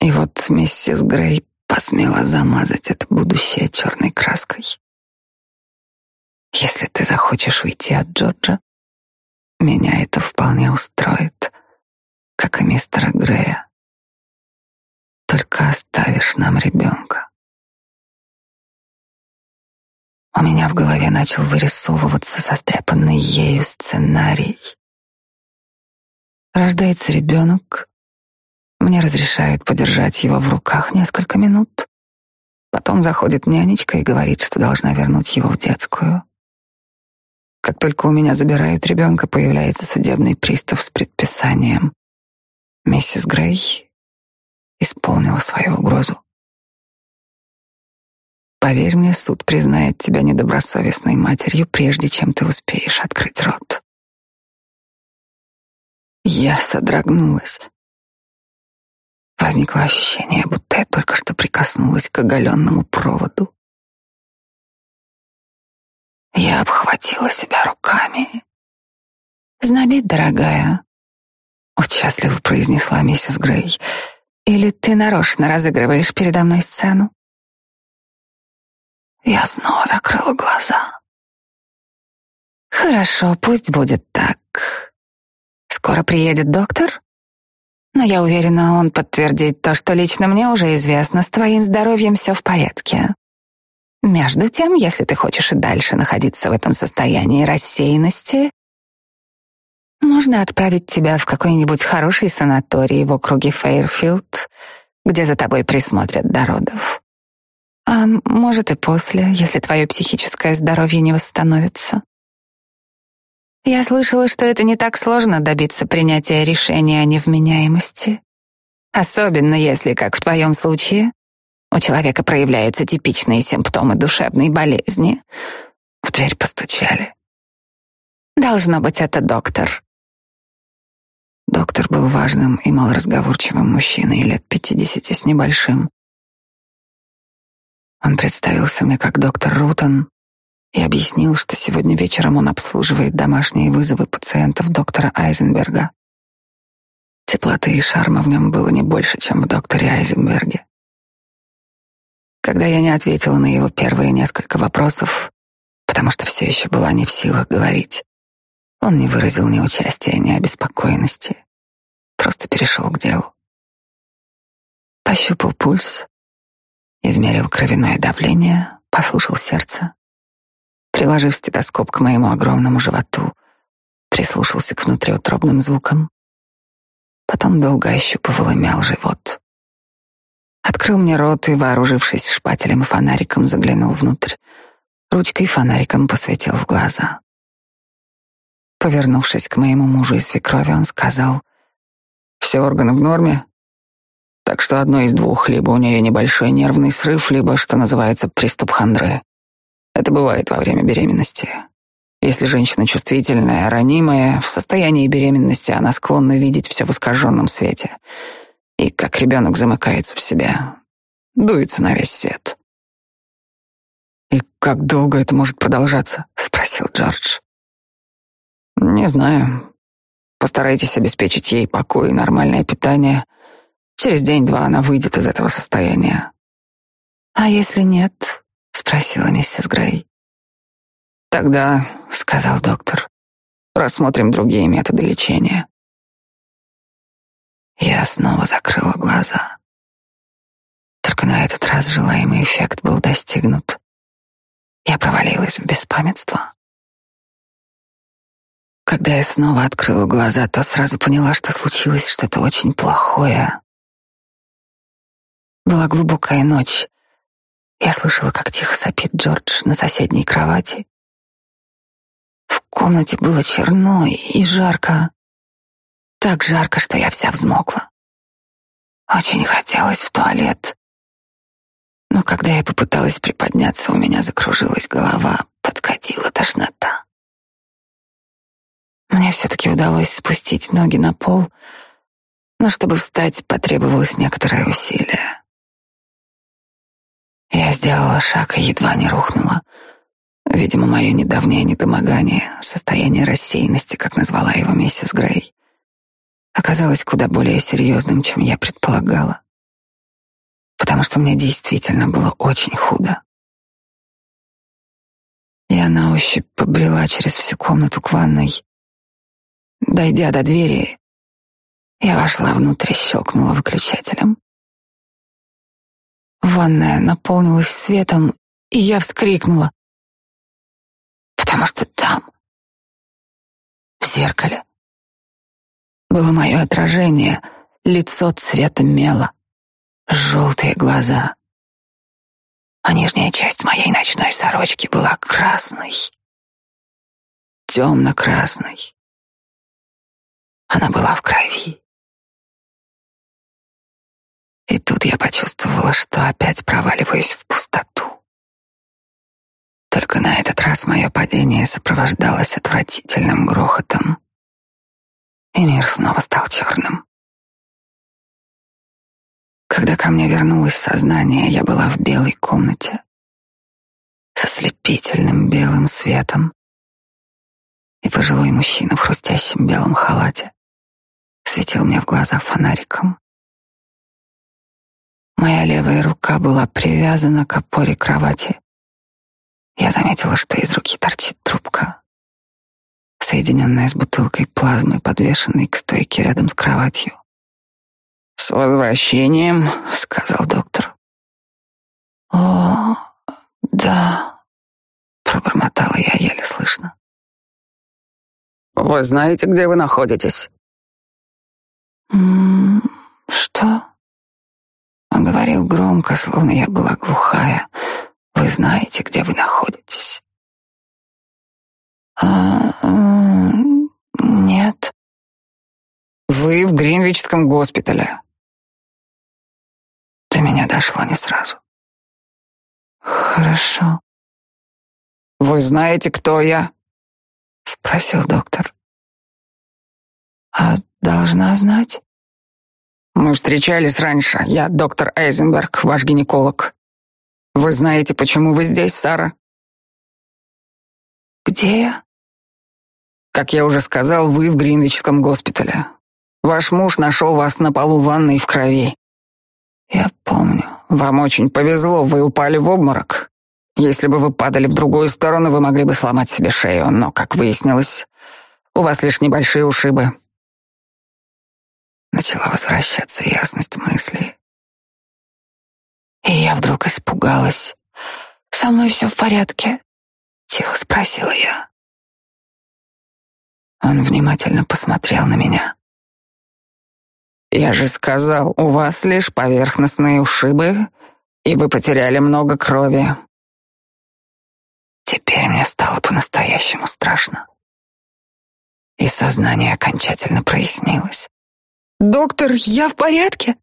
И вот миссис Грей посмела замазать это будущее черной краской. Если ты захочешь уйти от Джорджа, меня это вполне устроит, как и мистера Грея. Только оставишь нам ребенка. У меня в голове начал вырисовываться состряпанный ею сценарий. Рождается ребенок, мне разрешают подержать его в руках несколько минут. Потом заходит нянечка и говорит, что должна вернуть его в детскую. Как только у меня забирают ребенка, появляется судебный пристав с предписанием. Миссис Грей исполнила свою угрозу. Поверь мне, суд признает тебя недобросовестной матерью, прежде чем ты успеешь открыть рот. Я содрогнулась. Возникло ощущение, будто я только что прикоснулась к оголенному проводу. Я обхватила себя руками. «Знобит, дорогая», — участливо произнесла миссис Грей. «Или ты нарочно разыгрываешь передо мной сцену?» Я снова закрыла глаза. «Хорошо, пусть будет так. Скоро приедет доктор?» Но я уверена, он подтвердит то, что лично мне уже известно. С твоим здоровьем все в порядке. Между тем, если ты хочешь и дальше находиться в этом состоянии рассеянности, можно отправить тебя в какой-нибудь хороший санаторий в округе Фейрфилд, где за тобой присмотрят до родов. А может и после, если твое психическое здоровье не восстановится. Я слышала, что это не так сложно добиться принятия решения о невменяемости. Особенно если, как в твоем случае, у человека проявляются типичные симптомы душевной болезни. В дверь постучали. Должно быть, это доктор. Доктор был важным и малоразговорчивым мужчиной лет пятидесяти с небольшим. Он представился мне как доктор Рутон и объяснил, что сегодня вечером он обслуживает домашние вызовы пациентов доктора Айзенберга. Теплоты и шарма в нем было не больше, чем в докторе Айзенберге. Когда я не ответила на его первые несколько вопросов, потому что все еще была не в силах говорить, он не выразил ни участия, ни обеспокоенности, просто перешел к делу. Пощупал пульс, измерил кровяное давление, послушал сердце, приложив стетоскоп к моему огромному животу, прислушался к внутриутробным звукам, потом долго ощупывал и мял живот. Открыл мне рот и, вооружившись шпателем и фонариком, заглянул внутрь. Ручкой фонариком посветил в глаза. Повернувшись к моему мужу и свекрови, он сказал, «Все органы в норме, так что одно из двух, либо у нее небольшой нервный срыв, либо, что называется, приступ хандры. Это бывает во время беременности. Если женщина чувствительная, ранимая, в состоянии беременности она склонна видеть все в искаженном свете — и как ребенок замыкается в себя, дуется на весь свет. «И как долго это может продолжаться?» — спросил Джордж. «Не знаю. Постарайтесь обеспечить ей покой и нормальное питание. Через день-два она выйдет из этого состояния». «А если нет?» — спросила миссис Грей. «Тогда», — сказал доктор, — «рассмотрим другие методы лечения». Я снова закрыла глаза. Только на этот раз желаемый эффект был достигнут. Я провалилась в беспамятство. Когда я снова открыла глаза, то сразу поняла, что случилось что-то очень плохое. Была глубокая ночь. Я слышала, как тихо сопит Джордж на соседней кровати. комнате было черно и жарко. Так жарко, что я вся взмокла. Очень хотелось в туалет. Но когда я попыталась приподняться, у меня закружилась голова, подкатила тошнота. Мне все-таки удалось спустить ноги на пол, но чтобы встать, потребовалось некоторое усилие. Сделала шаг и едва не рухнула. Видимо, мое недавнее недомогание, состояние рассеянности, как назвала его миссис Грей, оказалось куда более серьезным, чем я предполагала, потому что мне действительно было очень худо. Я на ощупь побрела через всю комнату к ванной. Дойдя до двери, я вошла внутрь и щелкнула выключателем. Ванная наполнилась светом, и я вскрикнула, потому что там, в зеркале, было мое отражение, лицо цвета мела, желтые глаза, а нижняя часть моей ночной сорочки была красной, темно-красной. Она была в крови. И тут я почувствовала, что опять проваливаюсь в пустоту. Только на этот раз мое падение сопровождалось отвратительным грохотом, и мир снова стал черным. Когда ко мне вернулось сознание, я была в белой комнате со слепительным белым светом, и пожилой мужчина в хрустящем белом халате светил мне в глаза фонариком. Моя левая рука была привязана к опоре кровати. Я заметила, что из руки торчит трубка, соединенная с бутылкой плазмы, подвешенной к стойке рядом с кроватью. «С возвращением», — сказал доктор. «О, да», — пробормотала я еле слышно. «Вы знаете, где вы находитесь?» «М -м, «Что?» Он говорил громко, словно я была глухая. Вы знаете, где вы находитесь? А, нет. Вы в Гринвичском госпитале. До меня дошло не сразу. Хорошо. Вы знаете, кто я? Спросил доктор. А должна знать? Мы встречались раньше. Я доктор Эйзенберг, ваш гинеколог. Вы знаете, почему вы здесь, Сара? Где я? Как я уже сказал, вы в Гринвичском госпитале. Ваш муж нашел вас на полу ванной в крови. Я помню. Вам очень повезло, вы упали в обморок. Если бы вы падали в другую сторону, вы могли бы сломать себе шею, но, как выяснилось, у вас лишь небольшие ушибы. Начала возвращаться ясность мысли. И я вдруг испугалась. «Со мной все в порядке?» — тихо спросила я. Он внимательно посмотрел на меня. «Я же сказал, у вас лишь поверхностные ушибы, и вы потеряли много крови». Теперь мне стало по-настоящему страшно. И сознание окончательно прояснилось. «Доктор, я в порядке?»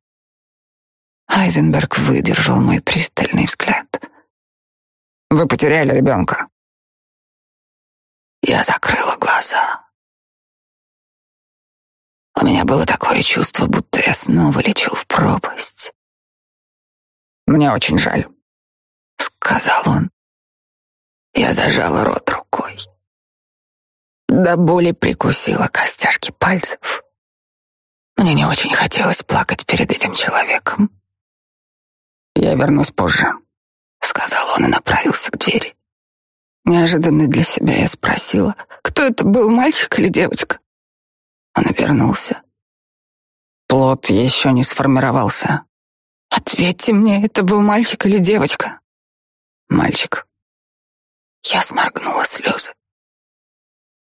Айзенберг выдержал мой пристальный взгляд. «Вы потеряли ребенка». Я закрыла глаза. У меня было такое чувство, будто я снова лечу в пропасть. «Мне очень жаль», — сказал он. Я зажала рот рукой. До боли прикусила костяшки пальцев. Мне не очень хотелось плакать перед этим человеком. «Я вернусь позже», — сказал он и направился к двери. Неожиданно для себя я спросила, кто это был, мальчик или девочка? Он обернулся. Плод еще не сформировался. Ответьте мне, это был мальчик или девочка? Мальчик. Я сморгнула слезы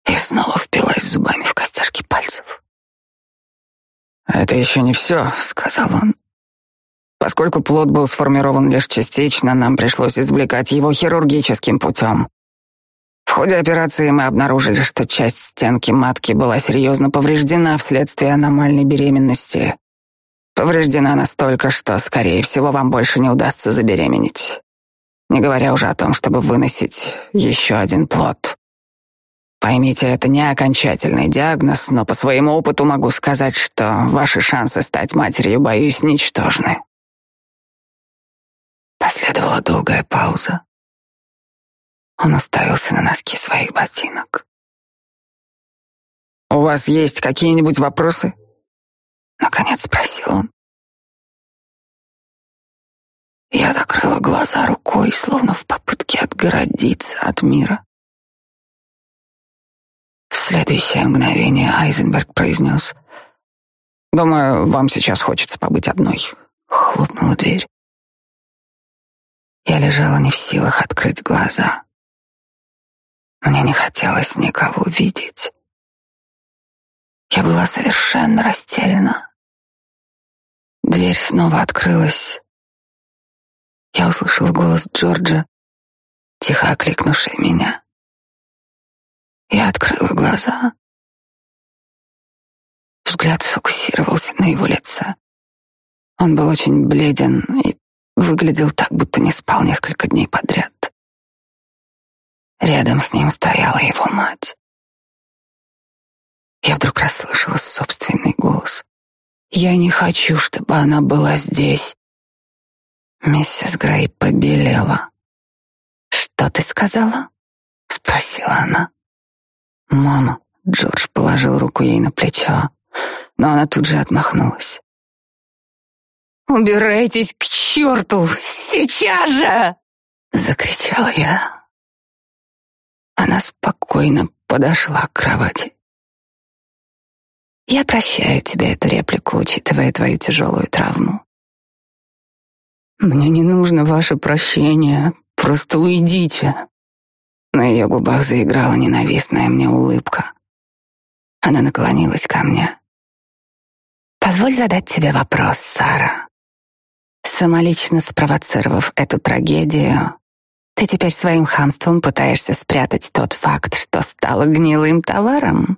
и снова впилась зубами в костяшки пальцев. «Это еще не все», — сказал он. «Поскольку плод был сформирован лишь частично, нам пришлось извлекать его хирургическим путем. В ходе операции мы обнаружили, что часть стенки матки была серьезно повреждена вследствие аномальной беременности. Повреждена настолько, что, скорее всего, вам больше не удастся забеременеть. Не говоря уже о том, чтобы выносить еще один плод. Поймите, это не окончательный диагноз, но по своему опыту могу сказать, что ваши шансы стать матерью, боюсь, ничтожны. Последовала долгая пауза. Он уставился на носки своих ботинок. «У вас есть какие-нибудь вопросы?» Наконец спросил он. Я закрыла глаза рукой, словно в попытке отгородиться от мира. Следующее мгновение Айзенберг произнес. «Думаю, вам сейчас хочется побыть одной». Хлопнула дверь. Я лежала не в силах открыть глаза. Мне не хотелось никого видеть. Я была совершенно растеряна. Дверь снова открылась. Я услышала голос Джорджа, тихо окликнувший меня. Я открыла глаза. Взгляд сфокусировался на его лице. Он был очень бледен и выглядел так, будто не спал несколько дней подряд. Рядом с ним стояла его мать. Я вдруг расслышала собственный голос. «Я не хочу, чтобы она была здесь». Миссис Грей побелела. «Что ты сказала?» — спросила она. «Мама», — Джордж положил руку ей на плечо, но она тут же отмахнулась. «Убирайтесь к черту! Сейчас же!» — закричала я. Она спокойно подошла к кровати. «Я прощаю тебе эту реплику, учитывая твою тяжелую травму. Мне не нужно ваше прощение, просто уйдите». На ее губах заиграла ненавистная мне улыбка. Она наклонилась ко мне. «Позволь задать тебе вопрос, Сара. Самолично спровоцировав эту трагедию, ты теперь своим хамством пытаешься спрятать тот факт, что стало гнилым товаром?»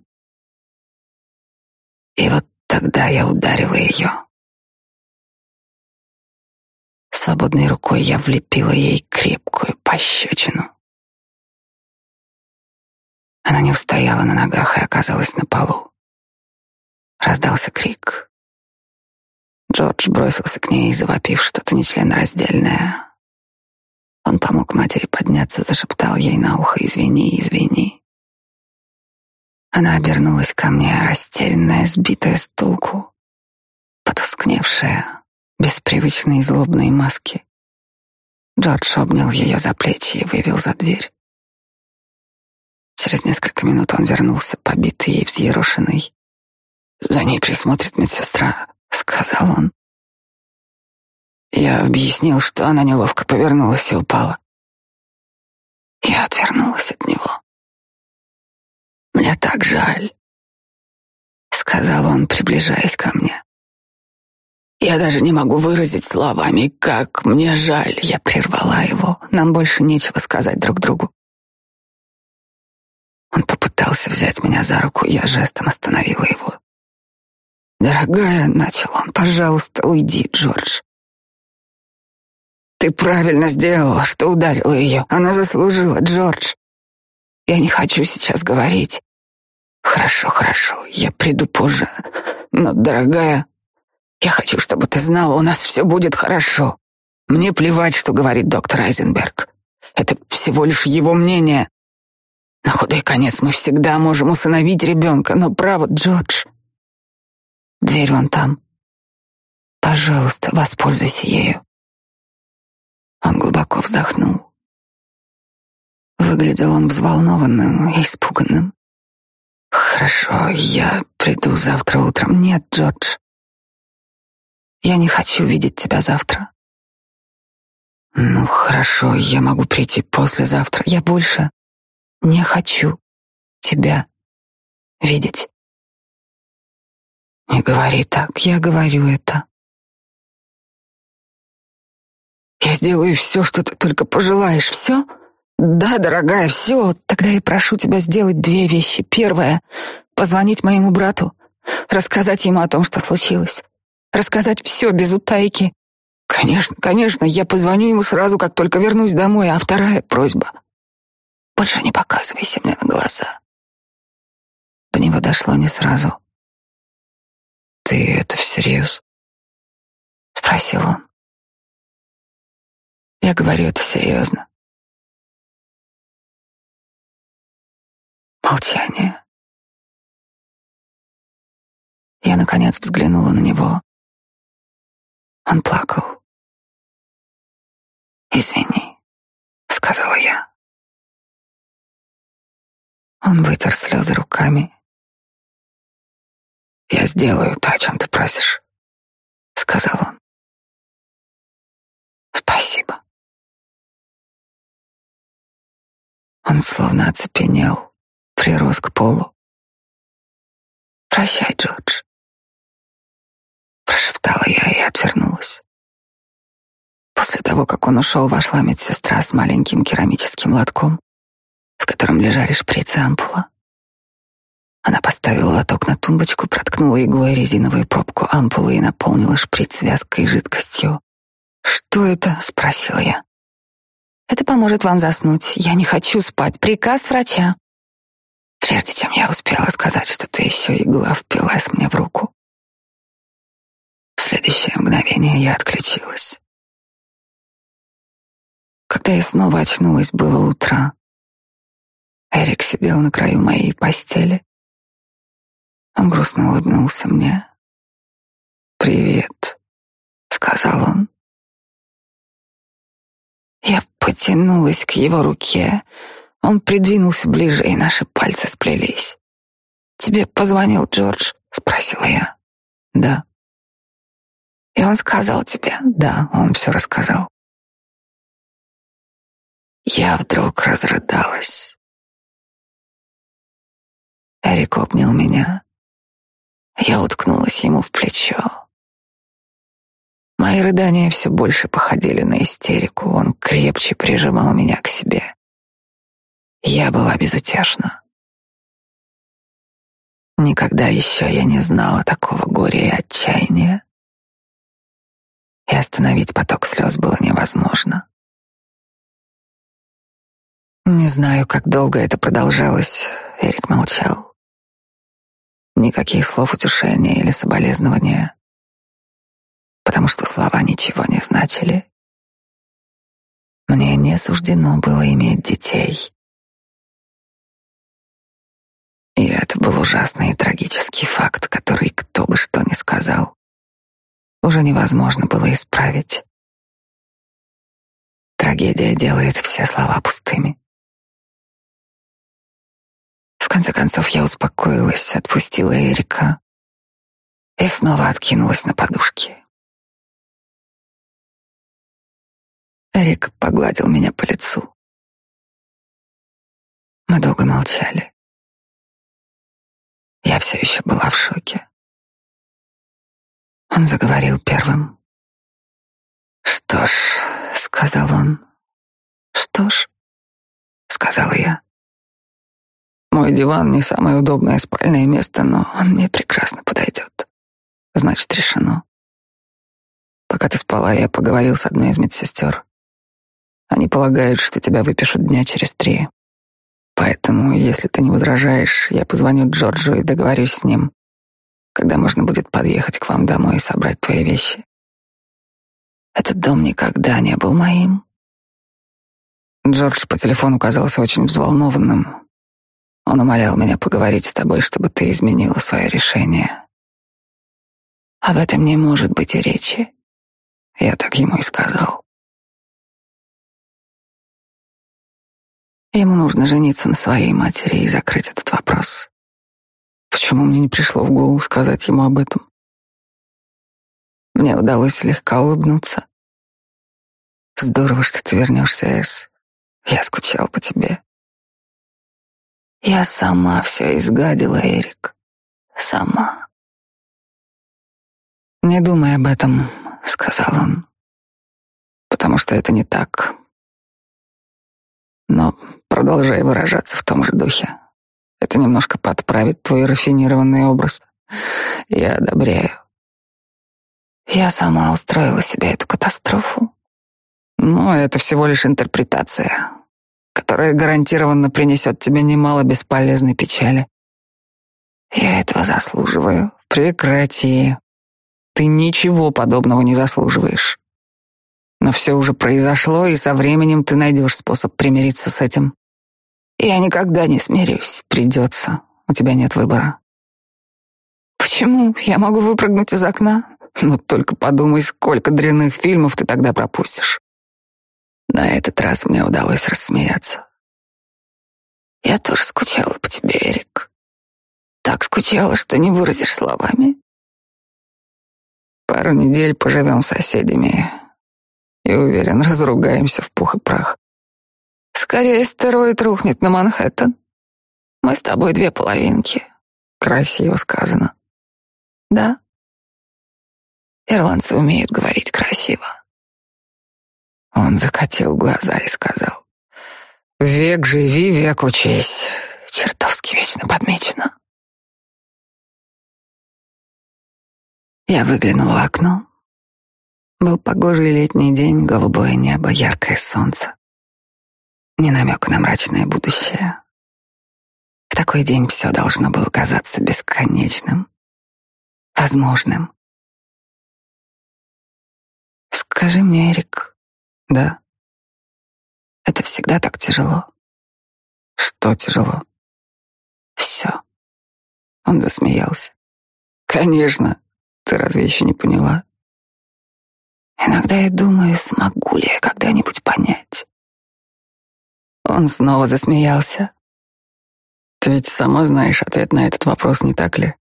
И вот тогда я ударила ее. Свободной рукой я влепила ей крепкую пощечину. Она не устояла на ногах и оказалась на полу. Раздался крик. Джордж бросился к ней, завопив что-то нечленораздельное. Он помог матери подняться, зашептал ей на ухо «Извини, извини». Она обернулась ко мне, растерянная, сбитая с толку, потускневшая, без привычной злобной маски. Джордж обнял ее за плечи и вывел за дверь. Через несколько минут он вернулся, побитый и взъерошенный. «За ней присмотрит медсестра», — сказал он. Я объяснил, что она неловко повернулась и упала. Я отвернулась от него. «Мне так жаль», — сказал он, приближаясь ко мне. «Я даже не могу выразить словами, как мне жаль». Я прервала его. Нам больше нечего сказать друг другу. Он попытался взять меня за руку, я жестом остановила его. «Дорогая», — начал он, — «пожалуйста, уйди, Джордж». «Ты правильно сделала, что ударила ее. Она заслужила, Джордж. Я не хочу сейчас говорить. Хорошо, хорошо, я приду позже. Но, дорогая, я хочу, чтобы ты знала, у нас все будет хорошо. Мне плевать, что говорит доктор Айзенберг. Это всего лишь его мнение. На худой конец мы всегда можем усыновить ребенка, но право, Джордж. Дверь вон там. Пожалуйста, воспользуйся ею. Он глубоко вздохнул. Выглядел он взволнованным и испуганным. Хорошо, я приду завтра утром. Нет, Джордж. Я не хочу видеть тебя завтра. Ну, хорошо, я могу прийти послезавтра. Я больше не хочу тебя видеть. Не говори так, я говорю это. Я сделаю все, что ты только пожелаешь, все? Да, дорогая, все. Тогда я прошу тебя сделать две вещи. Первое — позвонить моему брату, рассказать ему о том, что случилось. Рассказать все без утайки. Конечно, конечно, я позвоню ему сразу, как только вернусь домой. А вторая просьба — больше не показывайся мне на глаза. До него дошло не сразу. «Ты это всерьез?» — спросил он. Я говорю это серьезно. Молчание. Я, наконец, взглянула на него. Он плакал. «Извини», — сказала я. Он вытер слезы руками. «Я сделаю то, о чем ты просишь», — сказал он. «Спасибо». Он словно оцепенел прирос к полу. «Прощай, Джордж», — прошептала я и отвернулась. После того, как он ушел, вошла медсестра с маленьким керамическим лотком, в котором лежали шприцы ампула. Она поставила лоток на тумбочку, проткнула иглой резиновую пробку ампулы и наполнила шприц вязкой жидкостью. «Что это?» — спросила я. «Это поможет вам заснуть. Я не хочу спать. Приказ врача». Прежде чем я успела сказать что-то еще, игла впилась мне в руку. В следующее мгновение я отключилась. Когда я снова очнулась, было утро. Эрик сидел на краю моей постели. Он грустно улыбнулся мне. «Привет», — сказал он. Я потянулась к его руке, он придвинулся ближе, и наши пальцы сплелись. «Тебе позвонил Джордж?» — спросила я. «Да». «И он сказал тебе?» «Да, он все рассказал». Я вдруг разрыдалась. Эрик обнял меня. Я уткнулась ему в плечо. Мои рыдания все больше походили на истерику. Он крепче прижимал меня к себе. Я была безутешна. Никогда еще я не знала такого горя и отчаяния. И остановить поток слез было невозможно. Не знаю, как долго это продолжалось. Эрик молчал. Никаких слов утешения или соболезнования, потому что слова ничего не значили. Мне не суждено было иметь детей. И это был ужасный и трагический факт, который кто бы что ни сказал, уже невозможно было исправить. Трагедия делает все слова пустыми. Конце концов я успокоилась, отпустила Эрика и снова откинулась на подушки. Эрик погладил меня по лицу. Мы долго молчали. Я все еще была в шоке. Он заговорил первым. «Что ж», — сказал он. «Что ж», — сказала я. «Мой диван не самое удобное спальное место, но он мне прекрасно подойдет. Значит, решено. Пока ты спала, я поговорил с одной из медсестер. Они полагают, что тебя выпишут дня через три. Поэтому, если ты не возражаешь, я позвоню Джорджу и договорюсь с ним, когда можно будет подъехать к вам домой и собрать твои вещи. Этот дом никогда не был моим. Джордж по телефону казался очень взволнованным. Он умолял меня поговорить с тобой, чтобы ты изменила свое решение. Об этом не может быть и речи. Я так ему и сказал. Ему нужно жениться на своей матери и закрыть этот вопрос. Почему мне не пришло в голову сказать ему об этом? Мне удалось слегка улыбнуться. Здорово, что ты вернешься, Эс. Я скучал по тебе. Я сама все изгадила, Эрик. Сама. Не думай об этом, сказал он. Потому что это не так. Но продолжай выражаться в том же духе. Это немножко подправит твой рафинированный образ. Я одобряю. Я сама устроила себе эту катастрофу. Но это всего лишь интерпретация, которая гарантированно принесет тебе немало бесполезной печали. Я этого заслуживаю. Прекрати. Ты ничего подобного не заслуживаешь. Но все уже произошло, и со временем ты найдешь способ примириться с этим. Я никогда не смирюсь. Придется. У тебя нет выбора. Почему? Я могу выпрыгнуть из окна? Ну, только подумай, сколько дрянных фильмов ты тогда пропустишь. На этот раз мне удалось рассмеяться. Я тоже скучала по тебе, Эрик. Так скучала, что не выразишь словами. Пару недель поживем соседями и, уверен, разругаемся в пух и прах. Скорее астероид рухнет на Манхэттен. Мы с тобой две половинки. Красиво сказано. Да. Ирландцы умеют говорить красиво. Он закатил глаза и сказал. «Век живи, век учись. Чертовски вечно подмечено». Я выглянула в окно. Был погожий летний день, голубое небо, яркое солнце. Не намек на мрачное будущее. В такой день все должно было казаться бесконечным, возможным. Скажи мне, Эрик, да? Это всегда так тяжело. Что тяжело? Все. Он засмеялся. Конечно. Ты разве еще не поняла? Иногда я думаю, смогу ли я когда-нибудь понять. Он снова засмеялся. Ты ведь сама знаешь ответ на этот вопрос, не так ли?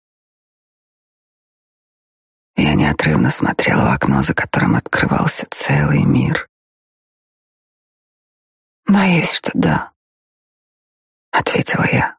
Я неотрывно смотрела в окно, за которым открывался целый мир. Боюсь, что да, ответила я.